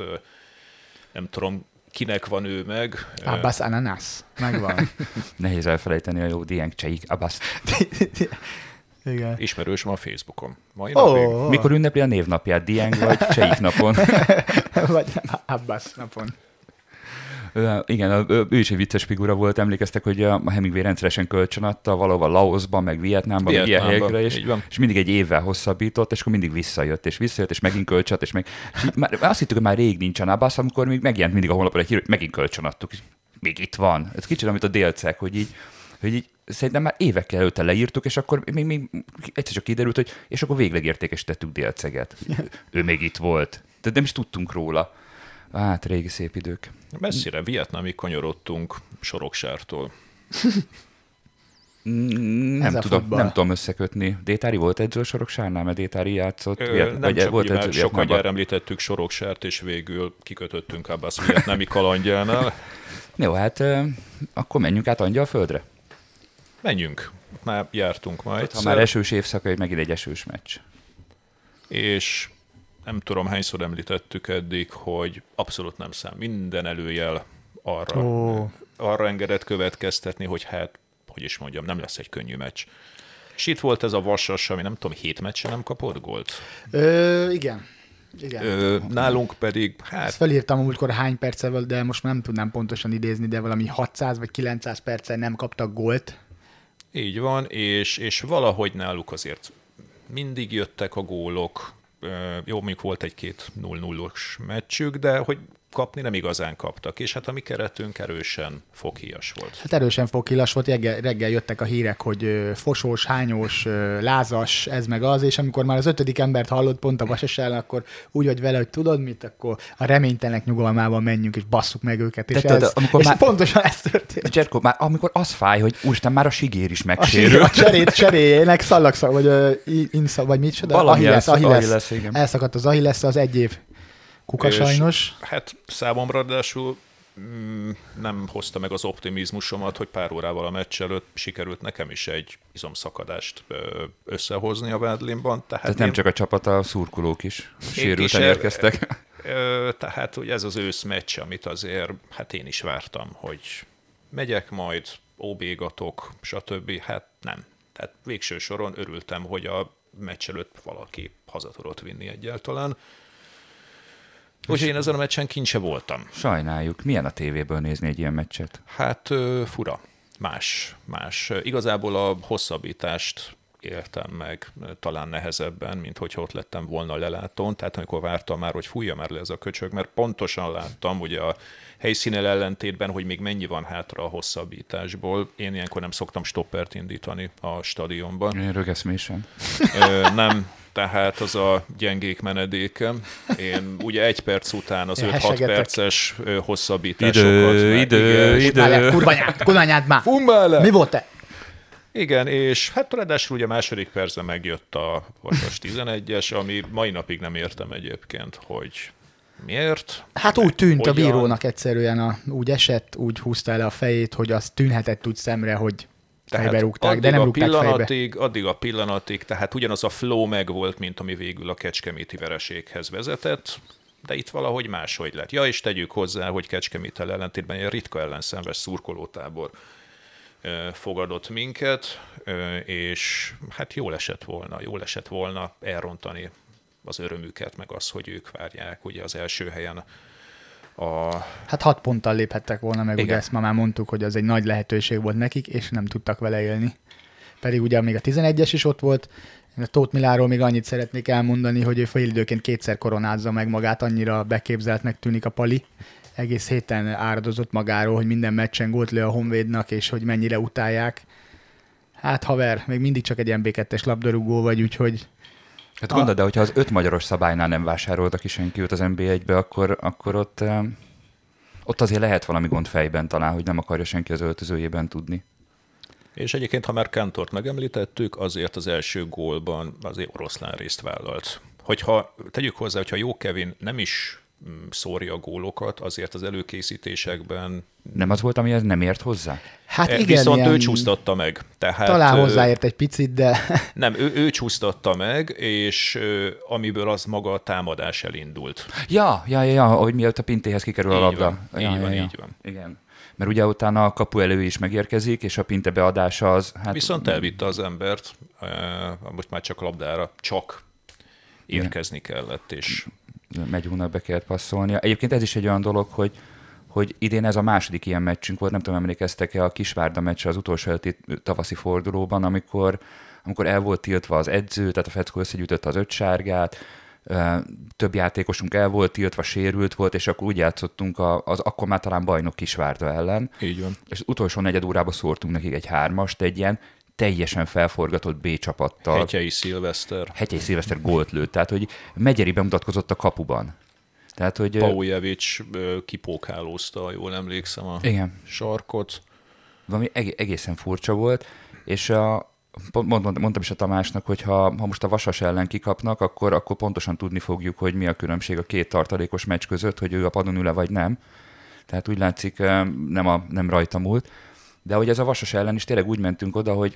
nem tudom, kinek van ő meg.
Abbas Ananas, megvan.
Nehéz elfelejteni a jó Dieng Cseik Abbas.
Igen. Ismerős ma a Facebookon. Mai
oh, napig. Mikor ünnepli a névnapját? Dieng vagy Cseik napon?
vagy Abbas napon.
Igen, ő is egy vicces figura volt, emlékeztek, hogy a Hemingway rendszeresen kölcsön adta valahol Laosban, meg Vietnámban, meg ilyen helyekre, és, és mindig egy évvel hosszabbított, és akkor mindig visszajött, és visszajött, és megint kölcsön és meg... És már, azt hittük, hogy már rég nincsen Abbas, amikor még megjelent mindig a honlapon egy hír, hogy megint kölcsön adtuk. Még itt van. Ez kicsit, amit a délcek, hogy így, hogy így szerintem már évekkel előtte leírtuk, és akkor még, még egyszer csak kiderült, hogy és akkor végleg értékesítettük délceget. ő még itt volt. Tehát nem is tudtunk róla. Hát, régi szép idők.
Messzire, Vietnámig kanyarodtunk Soroksártól.
Mm, nem, tudom, nem tudom összekötni. Détári volt edző a Soroksárnál, mert Détári játszott?
Ö, Viet, nem vagy csak volt edző sokan említettük Soroksárt, és végül kikötöttünk Abbas vietnámi kalandjánál.
Jó, hát akkor menjünk át Angyalföldre.
Menjünk. Már jártunk majd.
Ha már esős évszaka, megint egy esős meccs.
És nem tudom hányszor említettük eddig, hogy abszolút nem szám. Minden előjel arra, oh. arra engedett következtetni, hogy hát, hogy is mondjam, nem lesz egy könnyű meccs. És itt volt ez a vasas, ami nem tudom, hét meccse nem kapott gólt?
Ö, igen. Igen. Ö,
nálunk pedig,
hát... Ezt felírtam múltkor hány percevel, de most nem tudnám pontosan idézni, de valami 600 vagy 900 perccel nem kaptak gólt.
Így van, és, és valahogy náluk azért mindig jöttek a gólok, jó, mondjuk volt egy-két 0-0-os meccsük, de hogy kapni nem igazán kaptak, és hát a mi keretünk erősen foghíjas volt.
Hát erősen foghíjas volt, reggel, reggel jöttek a hírek, hogy fosós, hányós, lázas, ez meg az, és amikor már az ötödik embert hallott pont a Vasas ellen, akkor úgy vagy vele, hogy tudod mit, akkor a reménytelenek nyugalmában menjünk, és basszuk meg őket, és, ez, amikor és már, pontosan ez történt.
Cserko, már amikor az fáj, hogy úristen, már a sigér is megsérül.
A, a cserét cseréjének szallagszal, vagy uh, insza, vagy mit csinál? Ahilles, Ahilles. Ahilles, Elszakadt az Ahilles, az egy év Kuka sajnos.
Hát számomra ráadásul mm, nem hozta meg az optimizmusomat, hogy pár órával a meccs előtt sikerült nekem is egy izomszakadást összehozni a Vádlinban.
Tehát, tehát nem én... csak a csapat, a szurkolók is sérülten érkeztek.
Tehát, hogy ez az ősz meccs, amit azért, hát én is vártam, hogy megyek majd, óbégatok, stb. Hát nem. Tehát végső soron örültem, hogy a meccs előtt valaki haza tudott vinni egyáltalán. Úgyhogy én ezen a meccsen kint se voltam.
Sajnáljuk. Milyen a tévéből nézni egy ilyen meccset?
Hát fura. Más. Más. Igazából a hosszabbítást éltem meg talán nehezebben, mint hogyha ott lettem volna lelátón. Tehát amikor vártam már, hogy fújja már le ez a köcsög, mert pontosan láttam, ugye a helyszínel ellentétben, hogy még mennyi van hátra a hosszabbításból. Én ilyenkor nem szoktam stoppert indítani a stadionban.
Én rögeszmésen.
nem, tehát az a gyengék menedékem. Én ugye egy perc után az 5-6 perces hosszabbításokat.
Idő, meg, idő, igen, idő.
Kurvanyád, kurvanyád már.
Fumbále.
Mi volt te?
Igen, és hát ráadásul ugye a második percben megjött a Vasas 11-es, ami mai napig nem értem egyébként, hogy miért.
Hát úgy tűnt hogyan. a bírónak egyszerűen, a, úgy esett, úgy húzta el a fejét, hogy az tűnhetett úgy szemre, hogy tehát rúgták, de nem
a pillanatig, fejbe. Addig a pillanatig, tehát ugyanaz a flow megvolt, mint ami végül a kecskeméti vereséghez vezetett. de itt valahogy máshogy lett. Ja, és tegyük hozzá, hogy Kecskemétel ellentétben egy ritka ellenszenves szurkolótábor fogadott minket, és hát jól esett volna, jól esett volna elrontani az örömüket, meg az, hogy ők várják ugye az első helyen a...
Hát hat ponttal léphettek volna meg, Igen. ugye ezt ma már mondtuk, hogy az egy nagy lehetőség volt nekik, és nem tudtak vele élni. Pedig ugye még a 11-es is ott volt, én a Tóth Miláról még annyit szeretnék elmondani, hogy ő félidőként kétszer koronázza meg magát, annyira beképzeltnek tűnik a pali. Egész héten áradozott magáról, hogy minden meccsen gólt lő a Honvédnak, és hogy mennyire utálják. Hát haver, még mindig csak egy MB2-es labdarúgó vagy, úgyhogy
Hát gondolod, de hogyha az öt magyaros szabálynál nem vásároltak ki senki az NB1-be, akkor, akkor ott, ott azért lehet valami gond fejben talán, hogy nem akarja senki az öltözőjében tudni.
És egyébként, ha már Kantort megemlítettük, azért az első gólban azért oroszlán részt vállalt. Hogyha tegyük hozzá, hogyha jó Kevin nem is szórja a gólokat, azért az előkészítésekben...
Nem az volt, ami ez nem ért hozzá?
Hát igen,
Viszont ilyen... ő csúsztatta meg. Tehát,
Talán hozzáért egy picit, de...
Nem, ő, ő csúsztatta meg, és amiből az maga a támadás elindult.
Ja, ja, ja, ja hogy miatt a pintéhez kikerül így a labda.
Van, ja, így ja, van, ja. így van.
Igen mert ugye utána a kapu elő is megérkezik, és a pinte beadása az...
Hát... Viszont elvitte az embert, most már csak labdára csak érkezni kellett, és...
Megyúnak be kellett passzolnia. Egyébként ez is egy olyan dolog, hogy hogy idén ez a második ilyen meccsünk volt, nem tudom, emlékeztek-e a Kisvárda meccs az utolsó előtti tavaszi fordulóban, amikor, amikor el volt tiltva az edző, tehát a Feckó összegyűjtötte az öt sárgát, több játékosunk el volt tiltva, sérült volt, és akkor úgy játszottunk az akkor már talán bajnok Kisvárda ellen.
Így van.
És az utolsó negyed órában szórtunk nekik egy hármast, egy ilyen teljesen felforgatott B csapattal.
Hetyei Szilveszter.
Hetyei Szilveszter gólt lőtt, tehát hogy Megyeri bemutatkozott a kapuban. Tehát, hogy...
Paujevic kipókálózta, jól emlékszem a igen. sarkot.
Valami egészen furcsa volt, és a, mondtam is a Tamásnak, hogy ha, ha most a Vasas ellen kikapnak, akkor, akkor pontosan tudni fogjuk, hogy mi a különbség a két tartalékos meccs között, hogy ő a padon ül vagy nem. Tehát úgy látszik, nem, a, nem rajta múlt. De hogy ez a Vasas ellen is tényleg úgy mentünk oda, hogy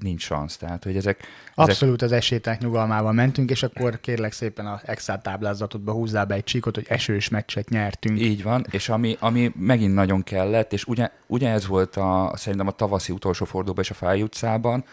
nincs szansz. Tehát, hogy ezek,
Abszolút ezek... az esélytek nyugalmával mentünk, és akkor kérlek szépen a Excel táblázatodba húzzál be egy csíkot, hogy esős meccset nyertünk.
Így van, és ami, ami megint nagyon kellett, és ugye, ugye ez volt a, szerintem a tavaszi utolsó fordulóban és a Fáj utcában,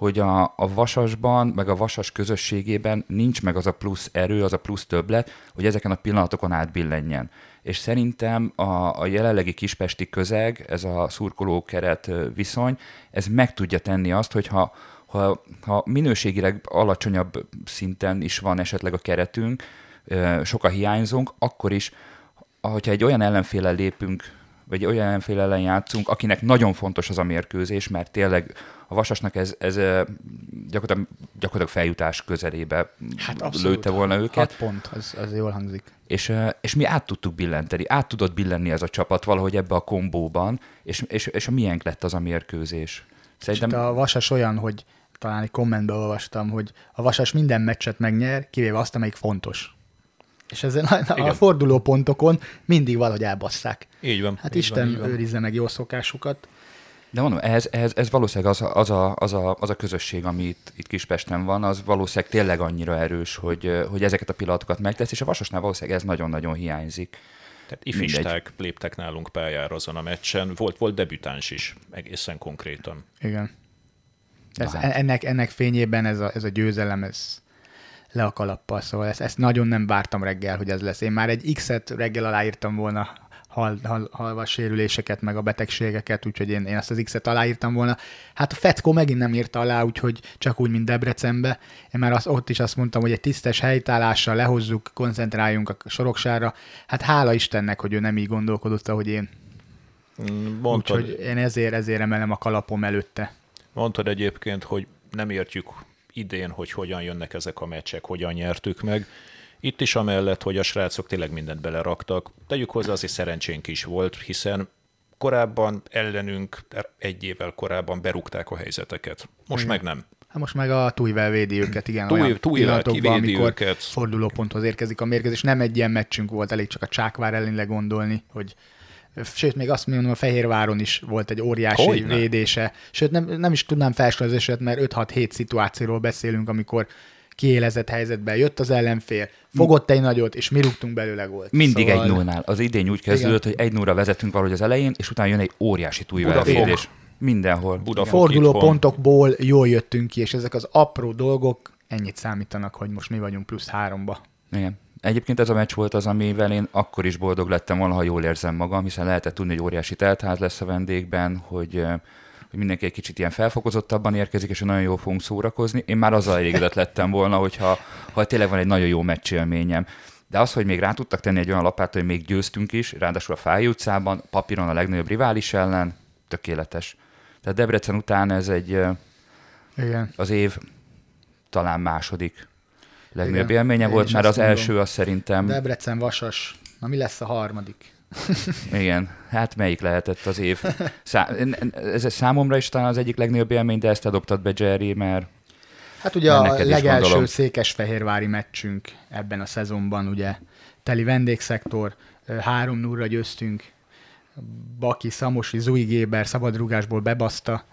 hogy a, a vasasban, meg a vasas közösségében nincs meg az a plusz erő, az a plusz többlet, hogy ezeken a pillanatokon átbillenjen. És szerintem a, a jelenlegi kispesti közeg, ez a szurkolókeret viszony, ez meg tudja tenni azt, hogy ha, ha, ha minőségileg alacsonyabb szinten is van esetleg a keretünk, sok a hiányzónk, akkor is, hogyha egy olyan ellenféle lépünk, vagy olyan ellenféle ellen játszunk, akinek nagyon fontos az a mérkőzés, mert tényleg a Vasasnak ez, ez gyakorlatilag, gyakorlatilag feljutás közelébe hát abszolút, lőtte volna őket.
Hat pont, az, az jól hangzik.
És, és mi át tudtuk billenteni, át tudott billenni ez a csapat valahogy ebbe a kombóban, és, és, és a miénk lett az a mérkőzés.
Szerintem... a Vasas olyan, hogy talán egy kommentben olvastam, hogy a Vasas minden meccset megnyer, kivéve azt, amelyik fontos. És ezen a, a fordulópontokon mindig valahogy elbasszák.
Így van.
Hát
így
Isten
van, így van.
őrizze meg jó szokásukat.
De mondom, ez, ez, ez valószínűleg az a, az, a, az, a, az a közösség, ami itt, itt Kispesten van, az valószínűleg tényleg annyira erős, hogy, hogy ezeket a pillanatokat megtesz, és a Vasasnál valószínűleg ez nagyon-nagyon hiányzik.
Tehát ifisták léptek nálunk pályára azon a meccsen, volt, volt debütáns is, egészen konkrétan.
Igen. Ez, hát. ennek, ennek fényében ez a, ez a győzelem, ez le a kalappal, szóval ezt, ezt nagyon nem vártam reggel, hogy ez lesz. Én már egy X-et reggel aláírtam volna hal, hal, halva sérüléseket, meg a betegségeket, úgyhogy én, én ezt az X-et aláírtam volna. Hát a Fetko megint nem írta alá, úgyhogy csak úgy, mint Debrecenbe. Én már az, ott is azt mondtam, hogy egy tisztes helytállással lehozzuk, koncentráljunk a soroksára. Hát hála Istennek, hogy ő nem így gondolkodott, ahogy én. Mm, mondtad, úgyhogy én ezért, ezért emelem a kalapom előtte.
Mondtad egyébként, hogy nem értjük idén, hogy hogyan jönnek ezek a meccsek, hogyan nyertük meg. Itt is amellett, hogy a srácok tényleg mindent beleraktak, tegyük hozzá azért szerencsénk is volt, hiszen korábban ellenünk egy évvel korábban berúgták a helyzeteket. Most igen. meg nem.
Hát most meg a Tújvel védi őket, igen,
túj, olyan túj pillanatokban, amikor őket.
fordulóponthoz érkezik a mérkőzés. Nem egy ilyen meccsünk volt, elég csak a Csákvár ellen legondolni, hogy sőt, még azt mondom, a Fehérváron is volt egy óriási Hogyne? védése. Sőt, nem, nem is tudnám felsorolni az eset, mert 5-6-7 szituációról beszélünk, amikor kiélezett helyzetben jött az ellenfél, fogott egy nagyot, és mi rúgtunk belőle gólt.
Mindig szóval... egy nullnál. Az idény úgy kezdődött, Igen. hogy egy nullra vezetünk valahogy az elején, és utána jön egy óriási túlvelvédés. Mindenhol.
Budafok Forduló pontokból jól jöttünk ki, és ezek az apró dolgok ennyit számítanak, hogy most mi vagyunk plusz háromba.
Igen. Egyébként ez a meccs volt az, amivel én akkor is boldog lettem volna, ha jól érzem magam, hiszen lehetett tudni, hogy óriási teltház lesz a vendégben, hogy, hogy mindenki egy kicsit ilyen felfokozottabban érkezik, és nagyon jól fogunk szórakozni. Én már azzal elégedett lettem volna, hogyha ha tényleg van egy nagyon jó meccsélményem. De az, hogy még rá tudtak tenni egy olyan lapát, hogy még győztünk is, ráadásul a Fáj utcában, papíron a legnagyobb rivális ellen, tökéletes. Tehát Debrecen után ez egy
Igen.
az év talán második legnagyobb Igen. élménye Én volt, mert az mondom. első az szerintem...
Debrecen Vasas. Na mi lesz a harmadik?
Igen, hát melyik lehetett az év? Szá- ez számomra is talán az egyik legnagyobb élmény, de ezt adoptad be Jerry, mert
Hát ugye a legelső székesfehérvári meccsünk ebben a szezonban, ugye teli vendégszektor, 3 0 győztünk, Baki, Szamosi, Zui Géber szabadrugásból bebaszta,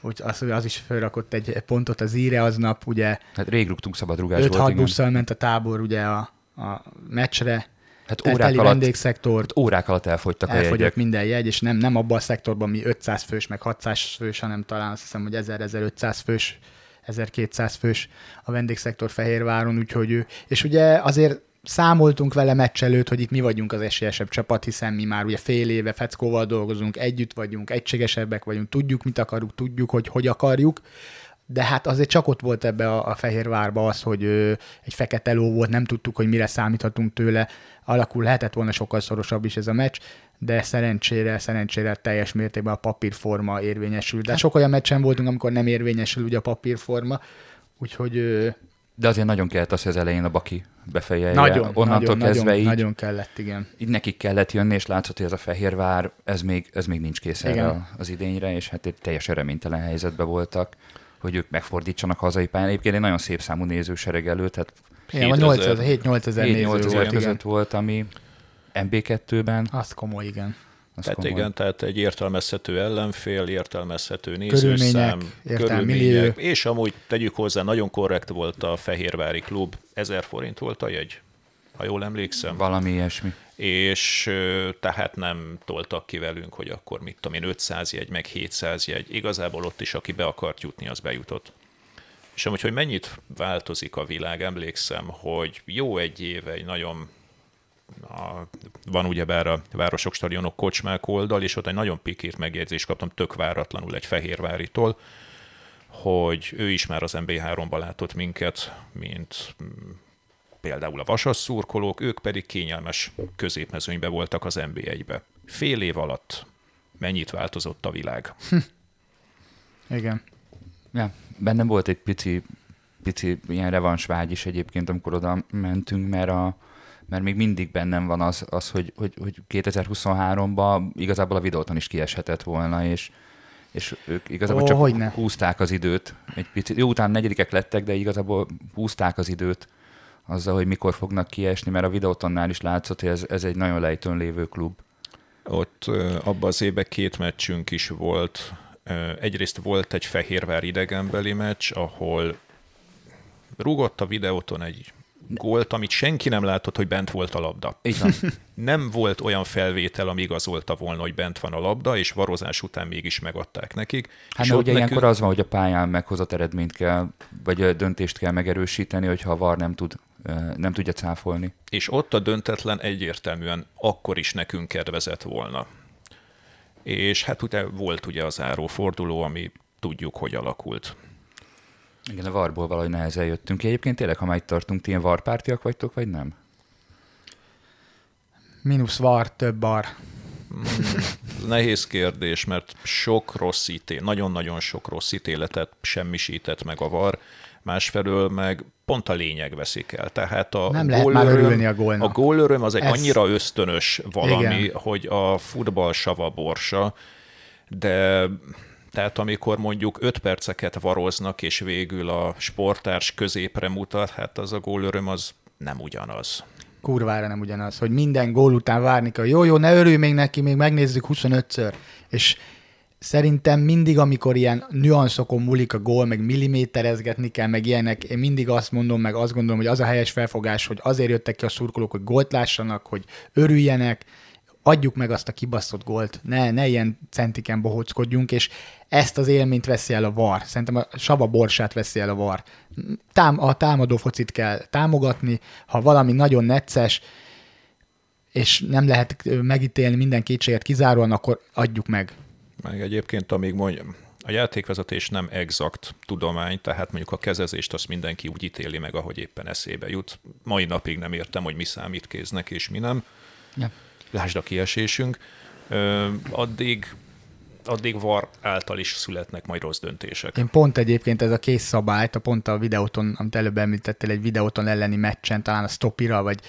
hogy az, az is felrakott egy pontot az íre aznap, ugye.
Hát rég rúgtunk szabadrugásból.
5-6 busszal ment a tábor ugye a, a meccsre,
Hát órák alatt, vendégszektort. Hát órák alatt elfogytak
a jegyek. minden jegy, és nem, nem abban a szektorban, mi 500 fős, meg 600 fős, hanem talán azt hiszem, hogy 1000-1500 fős, 1200 fős a vendégszektor Fehérváron, úgyhogy ő, és ugye azért számoltunk vele meccs előtt, hogy itt mi vagyunk az esélyesebb csapat, hiszen mi már ugye fél éve feckóval dolgozunk, együtt vagyunk, egységesebbek vagyunk, tudjuk, mit akarunk, tudjuk, hogy hogy akarjuk, de hát azért csak ott volt ebbe a, a Fehérvárba az, hogy ö, egy fekete ló volt, nem tudtuk, hogy mire számíthatunk tőle, alakul lehetett volna sokkal szorosabb is ez a meccs, de szerencsére, szerencsére teljes mértékben a papírforma érvényesül. De hát- sok olyan meccsen voltunk, amikor nem érvényesül ugye a papírforma, úgyhogy
de azért nagyon kellett az, hogy az elején a Baki befejelje. Nagyon, Onnantól
nagyon,
kezdve
nagyon,
így,
nagyon kellett, igen.
Így nekik kellett jönni, és látszott, hogy ez a Fehérvár, ez még, ez még nincs kész erre az idényre, és hát egy teljesen reménytelen helyzetben voltak, hogy ők megfordítsanak hazai pályán. Egyébként egy nagyon szép számú nézősereg előtt, hát
igen, 7-8 ezer néző
volt, között volt, ami MB2-ben.
Az komoly, igen.
Az tehát komoly. igen, tehát egy értelmezhető ellenfél, értelmezhető nézőszám, körülmények, és amúgy tegyük hozzá, nagyon korrekt volt a Fehérvári klub, 1000 forint volt a jegy, ha jól emlékszem.
Valami ilyesmi.
És tehát nem toltak ki velünk, hogy akkor mit tudom én, 500 jegy, meg 700 jegy. Igazából ott is, aki be akart jutni, az bejutott. És amúgy, hogy mennyit változik a világ, emlékszem, hogy jó egy éve egy nagyon a, van ugyebár a Városok Stadionok kocsmák oldal, és ott egy nagyon pikírt megjegyzést kaptam, tök váratlanul egy Fehérváritól, hogy ő is már az MB3-ban látott minket, mint mm, például a vasas szurkolók, ők pedig kényelmes középmezőnybe voltak az MB1-be. Fél év alatt mennyit változott a világ?
Igen.
Ja, bennem volt egy pici, pici ilyen revansvágy is egyébként, amikor oda mentünk, mert a, mert még mindig bennem van az, az hogy, hogy, hogy 2023-ban igazából a videóton is kieshetett volna, és, és ők igazából oh, csak hogyne. húzták az időt egy picit. Jó, utána negyedikek lettek, de igazából húzták az időt azzal, hogy mikor fognak kiesni, mert a videótonnál is látszott, hogy ez, ez egy nagyon lejtőn lévő klub.
Ott abban az évben két meccsünk is volt. Egyrészt volt egy Fehérvár idegenbeli meccs, ahol rúgott a videóton egy gólt, amit senki nem látott, hogy bent volt a labda.
Így van.
Nem volt olyan felvétel, ami igazolta volna, hogy bent van a labda, és varozás után mégis megadták nekik.
Hát ugye nekünk... ilyenkor az van, hogy a pályán meghozott eredményt kell, vagy a döntést kell megerősíteni, hogyha a VAR nem tud nem tudja cáfolni.
És ott a döntetlen egyértelműen akkor is nekünk kedvezett volna. És hát ugye volt ugye az forduló, ami tudjuk, hogy alakult.
Igen, a varból valahogy nehezen jöttünk ki. Egyébként tényleg, ha már itt tartunk, ti ilyen varpártiak vagytok, vagy nem?
Minusz var, több bar.
Mm, nehéz kérdés, mert sok rossz ítél, nagyon-nagyon sok rossz ítéletet semmisített meg a var, másfelől meg pont a lényeg veszik el. Tehát a
nem lehet már örülni a gólnak.
A gólöröm az egy Ez... annyira ösztönös valami, Igen. hogy a futball sava borsa, de tehát amikor mondjuk 5 perceket varoznak, és végül a sportárs középre mutat, hát az a gólöröm az nem ugyanaz.
Kurvára nem ugyanaz, hogy minden gól után várni kell, jó, jó, ne örülj még neki, még megnézzük 25-ször. És szerintem mindig, amikor ilyen nüanszokon múlik a gól, meg milliméterezgetni kell, meg ilyenek, én mindig azt mondom, meg azt gondolom, hogy az a helyes felfogás, hogy azért jöttek ki a szurkolók, hogy gólt lássanak, hogy örüljenek, adjuk meg azt a kibaszott gólt, ne, ne ilyen centiken bohóckodjunk, és ezt az élményt veszi el a VAR. Szerintem a Saba borsát veszi el a VAR. Tám, a támadó focit kell támogatni, ha valami nagyon necces, és nem lehet megítélni minden kétséget kizáróan, akkor adjuk meg.
Meg egyébként, amíg mondjam, a játékvezetés nem exakt tudomány, tehát mondjuk a kezezést azt mindenki úgy ítéli meg, ahogy éppen eszébe jut. Mai napig nem értem, hogy mi számít kéznek és mi nem. Ja. Lásd a kiesésünk. Ö, addig addig var által is születnek majd rossz döntések.
Én pont egyébként ez a kész szabályt, a pont a videóton, amit előbb említettél, egy videóton elleni meccsen, talán a Stopira, vagy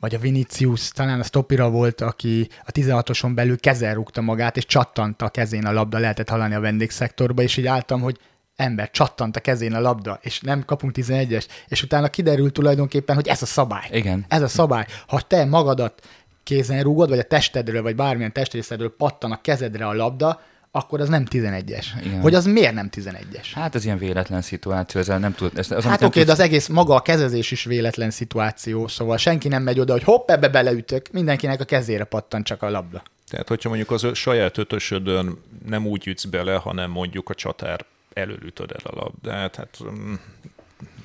vagy a Vinicius, talán a Stopira volt, aki a 16-oson belül kezel rúgta magát, és csattant a kezén a labda, lehetett hallani a vendégszektorba, és így álltam, hogy ember, csattant a kezén a labda, és nem kapunk 11-es, és utána kiderült tulajdonképpen, hogy ez a szabály.
Igen.
Ez a szabály. Ha te magadat kézen rúgod, vagy a testedről, vagy bármilyen testrészedről pattan a kezedre a labda, akkor az nem 11-es. Igen. Hogy az miért nem 11-es?
Hát ez ilyen véletlen szituáció, ezzel nem tud... Ez,
az, hát oké, tudsz... de az egész maga a kezezés is véletlen szituáció, szóval senki nem megy oda, hogy hopp, ebbe beleütök, mindenkinek a kezére pattan csak a labda.
Tehát, hogyha mondjuk az saját ötösödön nem úgy ütsz bele, hanem mondjuk a csatár előütöd el a labdát, hát mm,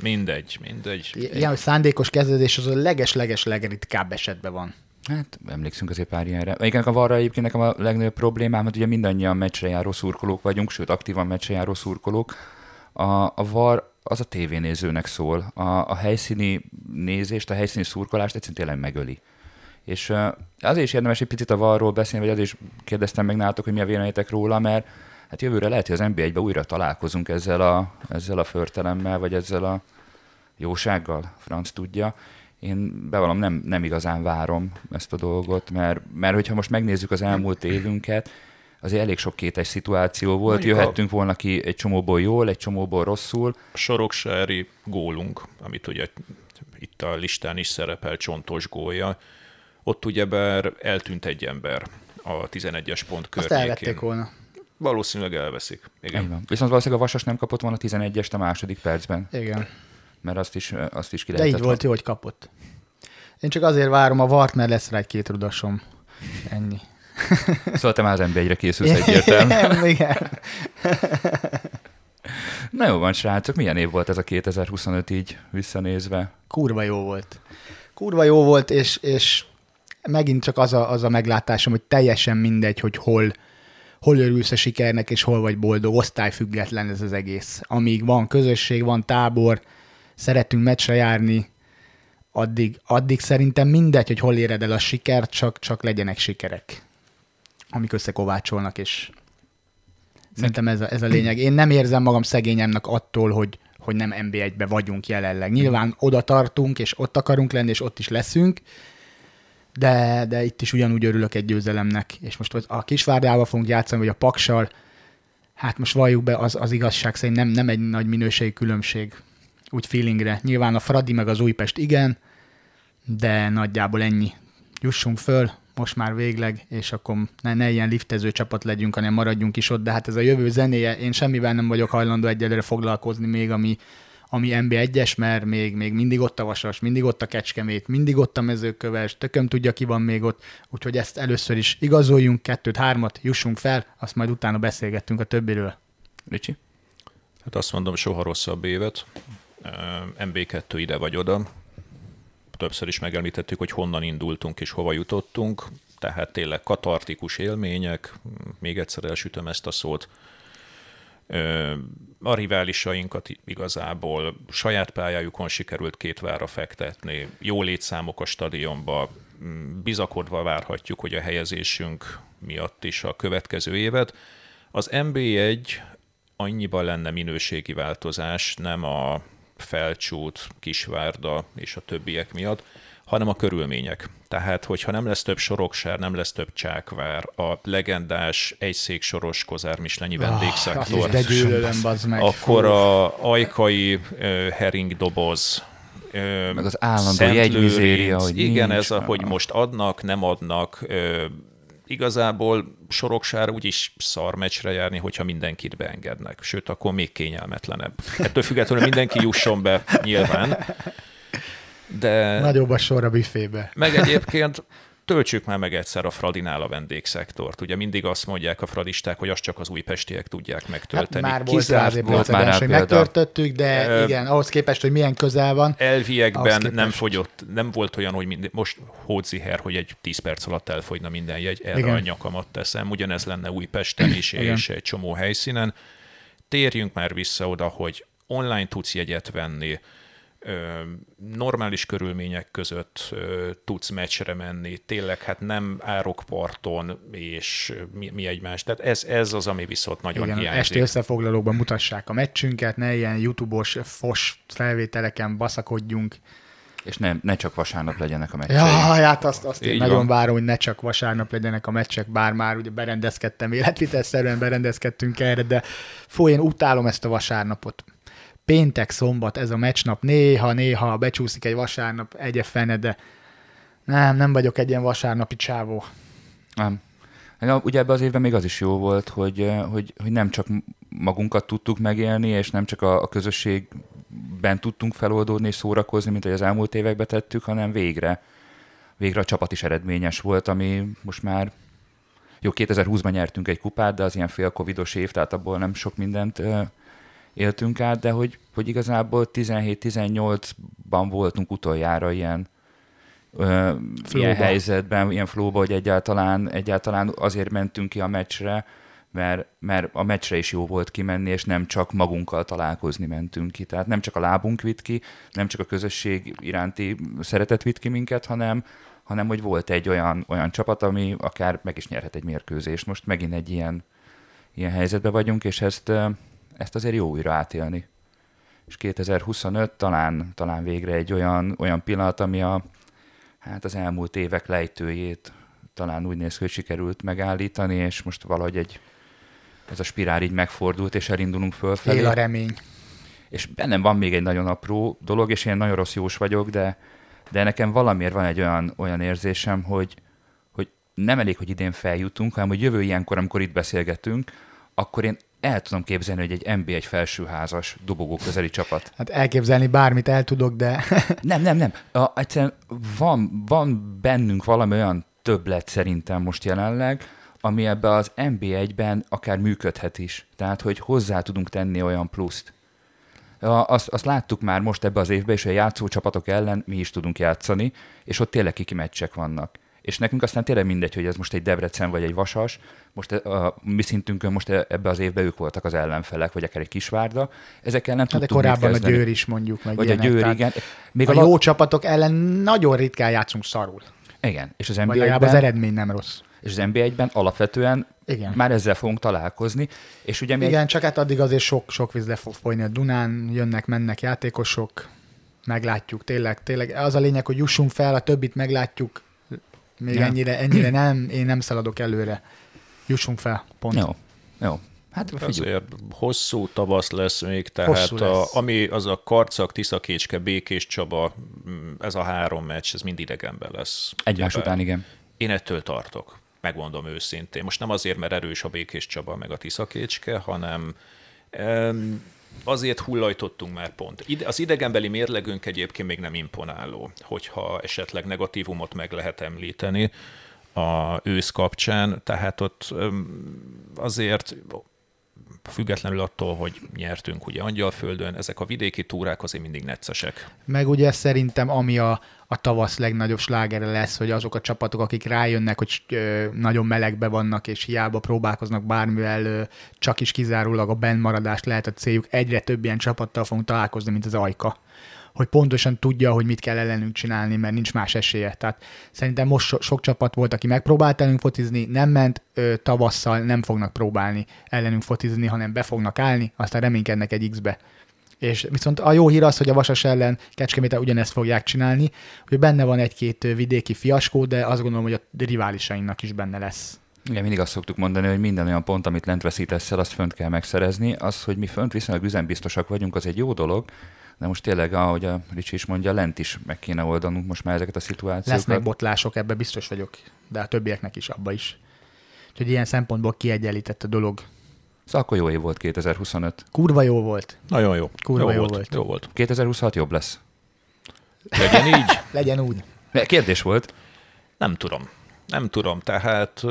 mindegy, mindegy.
Ilyen, hogy szándékos kezezés az a leges-leges legritkább esetben van.
Hát emlékszünk azért pár ilyenre. Igen, a varra egyébként nekem a legnagyobb problémám, hogy ugye mindannyian meccsre járó szurkolók vagyunk, sőt, aktívan meccsre járó szurkolók. A, a var az a tévénézőnek szól. A, a helyszíni nézést, a helyszíni szurkolást egyszerűen tényleg megöli. És uh, azért is érdemes egy picit a varról beszélni, vagy azért is kérdeztem meg nálatok, hogy mi a véleményetek róla, mert hát jövőre lehet, hogy az NBA-ben újra találkozunk ezzel a, ezzel a förtelemmel, vagy ezzel a jósággal, franc tudja én bevallom, nem, nem igazán várom ezt a dolgot, mert, mert hogyha most megnézzük az elmúlt évünket, azért elég sok kétes szituáció volt, Mondjuk jöhettünk a... volna ki egy csomóból jól, egy csomóból rosszul.
A soroksári gólunk, amit ugye itt a listán is szerepel csontos gólja, ott ugyebár eltűnt egy ember a 11-es pont környékén. Azt
elvették volna.
Valószínűleg elveszik. Igen. Igen.
Viszont valószínűleg a Vasas nem kapott volna 11-est a második percben.
Igen
mert azt is, azt is ki
De így volt jó, hogy kapott. Én csak azért várom a vart, mert lesz rá egy két rudasom. Ennyi.
Szóval te már az NB1-re készülsz egyértelműen.
Igen.
Na jó van, srácok, milyen év volt ez a 2025 így visszanézve?
Kurva jó volt. Kurva jó volt, és, és megint csak az a, az a meglátásom, hogy teljesen mindegy, hogy hol, hol örülsz a sikernek, és hol vagy boldog, osztályfüggetlen ez az egész. Amíg van közösség, van tábor, szeretünk meccsre járni, addig, addig szerintem mindegy, hogy hol éred el a sikert, csak, csak legyenek sikerek, amik összekovácsolnak, és szerintem ez a, ez a lényeg. Én nem érzem magam szegényemnek attól, hogy, hogy nem NB1-be vagyunk jelenleg. Nyilván oda tartunk, és ott akarunk lenni, és ott is leszünk, de, de itt is ugyanúgy örülök egy győzelemnek. És most a Kisvárdával fogunk játszani, vagy a Paksal, hát most valljuk be, az, az igazság szerint nem, nem egy nagy minőségi különbség úgy feelingre. Nyilván a Fradi meg az Újpest igen, de nagyjából ennyi. Jussunk föl, most már végleg, és akkor ne, ne ilyen liftező csapat legyünk, hanem maradjunk is ott, de hát ez a jövő zenéje, én semmivel nem vagyok hajlandó egyelőre foglalkozni még, ami, ami NB1-es, mert még, még mindig ott a Vasas, mindig ott a Kecskemét, mindig ott a mezőköves, tököm tudja, ki van még ott, úgyhogy ezt először is igazoljunk, kettőt, hármat, jussunk fel, azt majd utána beszélgettünk a többiről.
Ricsi?
Hát azt mondom, soha rosszabb évet. MB2 ide vagy oda. Többször is megemlítettük, hogy honnan indultunk és hova jutottunk, tehát tényleg katartikus élmények, még egyszer elsütöm ezt a szót, a riválisainkat igazából saját pályájukon sikerült két vára fektetni, jó létszámok a stadionba, bizakodva várhatjuk, hogy a helyezésünk miatt is a következő évet. Az MB1 annyiban lenne minőségi változás, nem a Felcsút, Kisvárda és a többiek miatt, hanem a körülmények. Tehát, hogyha nem lesz több soroksár, nem lesz több csákvár, a legendás egyszéksoros kozármislenyi oh, vendégszektor,
de gyűlölöm, meg.
akkor a ajkai uh, hering doboz,
uh, meg az állandó jegymizéria, hogy
Igen, nincs. ez a, hogy most adnak, nem adnak, uh, igazából Soroksára úgyis szar meccsre járni, hogyha mindenkit beengednek. Sőt, akkor még kényelmetlenebb. Ettől függetlenül mindenki jusson be, nyilván. De...
Nagyobb a sor a büfébe.
Meg egyébként töltsük már meg egyszer a Fradinál a vendégszektort. Ugye mindig azt mondják a fradisták, hogy azt csak az újpestiek tudják megtölteni.
Hát már volt rá azért precedens, hogy megtöltöttük, de uh, igen, ahhoz képest, hogy milyen közel van.
Elviekben nem fogyott, nem volt olyan, hogy mind, most Hódziher, hogy egy 10 perc alatt elfogyna minden jegy, erre igen. a nyakamat teszem. Ugyanez lenne Újpesten is, és egy csomó helyszínen. Térjünk már vissza oda, hogy online tudsz jegyet venni, normális körülmények között tudsz meccsre menni, tényleg hát nem árokparton és mi, mi egymás. Tehát ez, ez az, ami viszont nagyon Igen, hiányzik.
Esti összefoglalóban mutassák a meccsünket, ne ilyen YouTube-os, fos felvételeken baszakodjunk.
És ne, ne csak vasárnap legyenek a meccsek.
Ja, hát azt, azt én nagyon van. várom, hogy ne csak vasárnap legyenek a meccsek, bár már ugye berendezkedtem, életvitelszerűen berendezkedtünk erre, de fú, én utálom ezt a vasárnapot péntek, szombat, ez a meccsnap, néha, néha becsúszik egy vasárnap, egy fene, de nem, nem vagyok egy ilyen vasárnapi csávó.
Nem. Ugye ebben az évben még az is jó volt, hogy, hogy, hogy nem csak magunkat tudtuk megélni, és nem csak a, a közösségben tudtunk feloldódni és szórakozni, mint hogy az elmúlt években tettük, hanem végre, végre a csapat is eredményes volt, ami most már jó, 2020-ban nyertünk egy kupát, de az ilyen fél covidos év, tehát abból nem sok mindent éltünk át, de hogy, hogy igazából 17-18-ban voltunk utoljára ilyen, ö, ilyen helyzetben, ilyen flóba, hogy egyáltalán, egyáltalán azért mentünk ki a meccsre, mert, mert a meccsre is jó volt kimenni, és nem csak magunkkal találkozni mentünk ki. Tehát nem csak a lábunk vitt ki, nem csak a közösség iránti szeretet vitt ki minket, hanem, hanem hogy volt egy olyan, olyan csapat, ami akár meg is nyerhet egy mérkőzést. Most megint egy ilyen, ilyen helyzetben vagyunk, és ezt, ezt azért jó újra átélni. És 2025 talán, talán végre egy olyan, olyan pillanat, ami a, hát az elmúlt évek lejtőjét talán úgy néz ki, hogy sikerült megállítani, és most valahogy egy, ez a spirál így megfordult, és elindulunk fölfelé.
Él a remény.
És bennem van még egy nagyon apró dolog, és én nagyon rossz jós vagyok, de, de nekem valamiért van egy olyan, olyan érzésem, hogy, hogy nem elég, hogy idén feljutunk, hanem hogy jövő ilyenkor, amikor itt beszélgetünk, akkor én el tudom képzelni, hogy egy NB egy felsőházas dobogó közeli csapat.
Hát elképzelni bármit el tudok, de...
nem, nem, nem. A, egyszerűen van, van bennünk valami olyan többlet szerintem most jelenleg, ami ebbe az NB1-ben akár működhet is. Tehát, hogy hozzá tudunk tenni olyan pluszt. Azt, azt láttuk már most ebbe az évben, és a játszó csapatok ellen mi is tudunk játszani, és ott tényleg kiki meccsek vannak és nekünk aztán tényleg mindegy, hogy ez most egy Debrecen vagy egy Vasas, most a mi szintünkön most ebbe az évben ők voltak az ellenfelek, vagy akár egy Kisvárda, ezekkel nem hát tudtunk
De korábban a Győr is mondjuk, meg
Vagy ilyenek, a Győr, igen.
Még a, a jó csapatok ellen nagyon ritkán játszunk szarul.
Igen, és az
NBA-ben... az eredmény nem rossz.
És az NBA-ben alapvetően igen. már ezzel fogunk találkozni. És ugye.
Igen, csak hát addig azért sok, sok víz le fog folyni a Dunán, jönnek, mennek játékosok, meglátjuk, tényleg, tényleg. Az a lényeg, hogy jussunk fel, a többit meglátjuk, még ja. ennyire, ennyire nem, én nem szaladok előre. Jussunk fel, pont.
Jó, jó.
Hát azért hosszú tavasz lesz még, tehát a, lesz. ami az a Karcak, Tiszakécske, Békés Csaba, mm, ez a három meccs, ez mind idegenben lesz.
Egymás Ugye, után, igen.
Én ettől tartok, megmondom őszintén. Most nem azért, mert erős a Békés Csaba meg a Tiszakécske, hanem azért hullajtottunk már pont. Az idegenbeli mérlegünk egyébként még nem imponáló, hogyha esetleg negatívumot meg lehet említeni a ősz kapcsán, tehát ott azért függetlenül attól, hogy nyertünk ugye Angyalföldön, ezek a vidéki túrák azért mindig neccesek.
Meg ugye szerintem, ami a, a tavasz legnagyobb slágere lesz, hogy azok a csapatok, akik rájönnek, hogy nagyon melegbe vannak, és hiába próbálkoznak bármivel, csak is kizárólag a bennmaradást lehet a céljuk, egyre több ilyen csapattal fogunk találkozni, mint az Ajka hogy pontosan tudja, hogy mit kell ellenünk csinálni, mert nincs más esélye. Tehát szerintem most so- sok csapat volt, aki megpróbált ellenünk fotizni, nem ment, ö, tavasszal nem fognak próbálni ellenünk fotizni, hanem be fognak állni, aztán reménykednek egy X-be. És viszont a jó hír az, hogy a Vasas ellen Kecskeméten ugyanezt fogják csinálni, hogy benne van egy-két vidéki fiaskó, de azt gondolom, hogy a riválisainknak is benne lesz.
Igen, mindig azt szoktuk mondani, hogy minden olyan pont, amit lent veszítesz el, azt fönt kell megszerezni. Az, hogy mi fönt viszonylag üzenbiztosak vagyunk, az egy jó dolog, de most tényleg, ahogy a Ricsi is mondja, lent is meg kéne oldanunk most már ezeket a szituációkat.
Lesznek botlások, ebbe biztos vagyok, de a többieknek is, abba is. Úgyhogy ilyen szempontból kiegyenlített a dolog.
Szóval akkor jó év volt 2025.
Kurva jó volt.
Nagyon jó.
Kurva
jó,
jó
volt.
volt.
Jó volt.
2026 jobb lesz.
Legyen így?
Legyen úgy.
Kérdés volt.
Nem tudom. Nem tudom, tehát,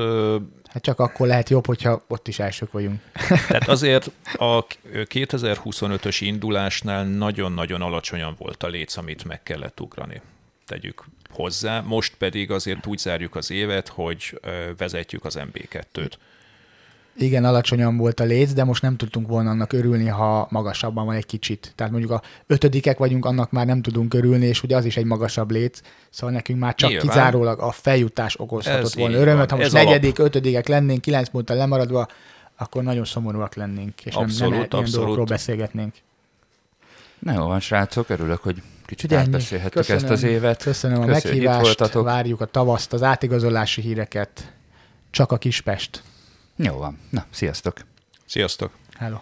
Hát csak akkor lehet jobb, hogyha ott is elsők vagyunk.
tehát azért a 2025-ös indulásnál nagyon-nagyon alacsonyan volt a léc, amit meg kellett ugrani. Tegyük hozzá. Most pedig azért úgy zárjuk az évet, hogy vezetjük az MB2-t.
Igen, alacsonyan volt a léc, de most nem tudtunk volna annak örülni, ha magasabban van egy kicsit. Tehát mondjuk a ötödikek vagyunk, annak már nem tudunk örülni, és ugye az is egy magasabb léc, szóval nekünk már csak
Nyilván.
kizárólag a feljutás okozhatott
Ez
volna örömöt. Ha most
ez alap.
negyedik, ötödikek lennénk, kilenc ponttal lemaradva, akkor nagyon szomorúak lennénk, és
Abszolút,
nem, nem ilyen
abszolút.
dolgokról beszélgetnénk.
Na jó van, srácok, örülök, hogy kicsit
ennyi.
átbeszélhettük ezt
Köszönöm.
az évet.
Köszönöm a
hogy itt
meghívást, várjuk a tavaszt, az átigazolási híreket. Csak a Kispest.
Jó van. Na, sziasztok!
Sziasztok!
Hello.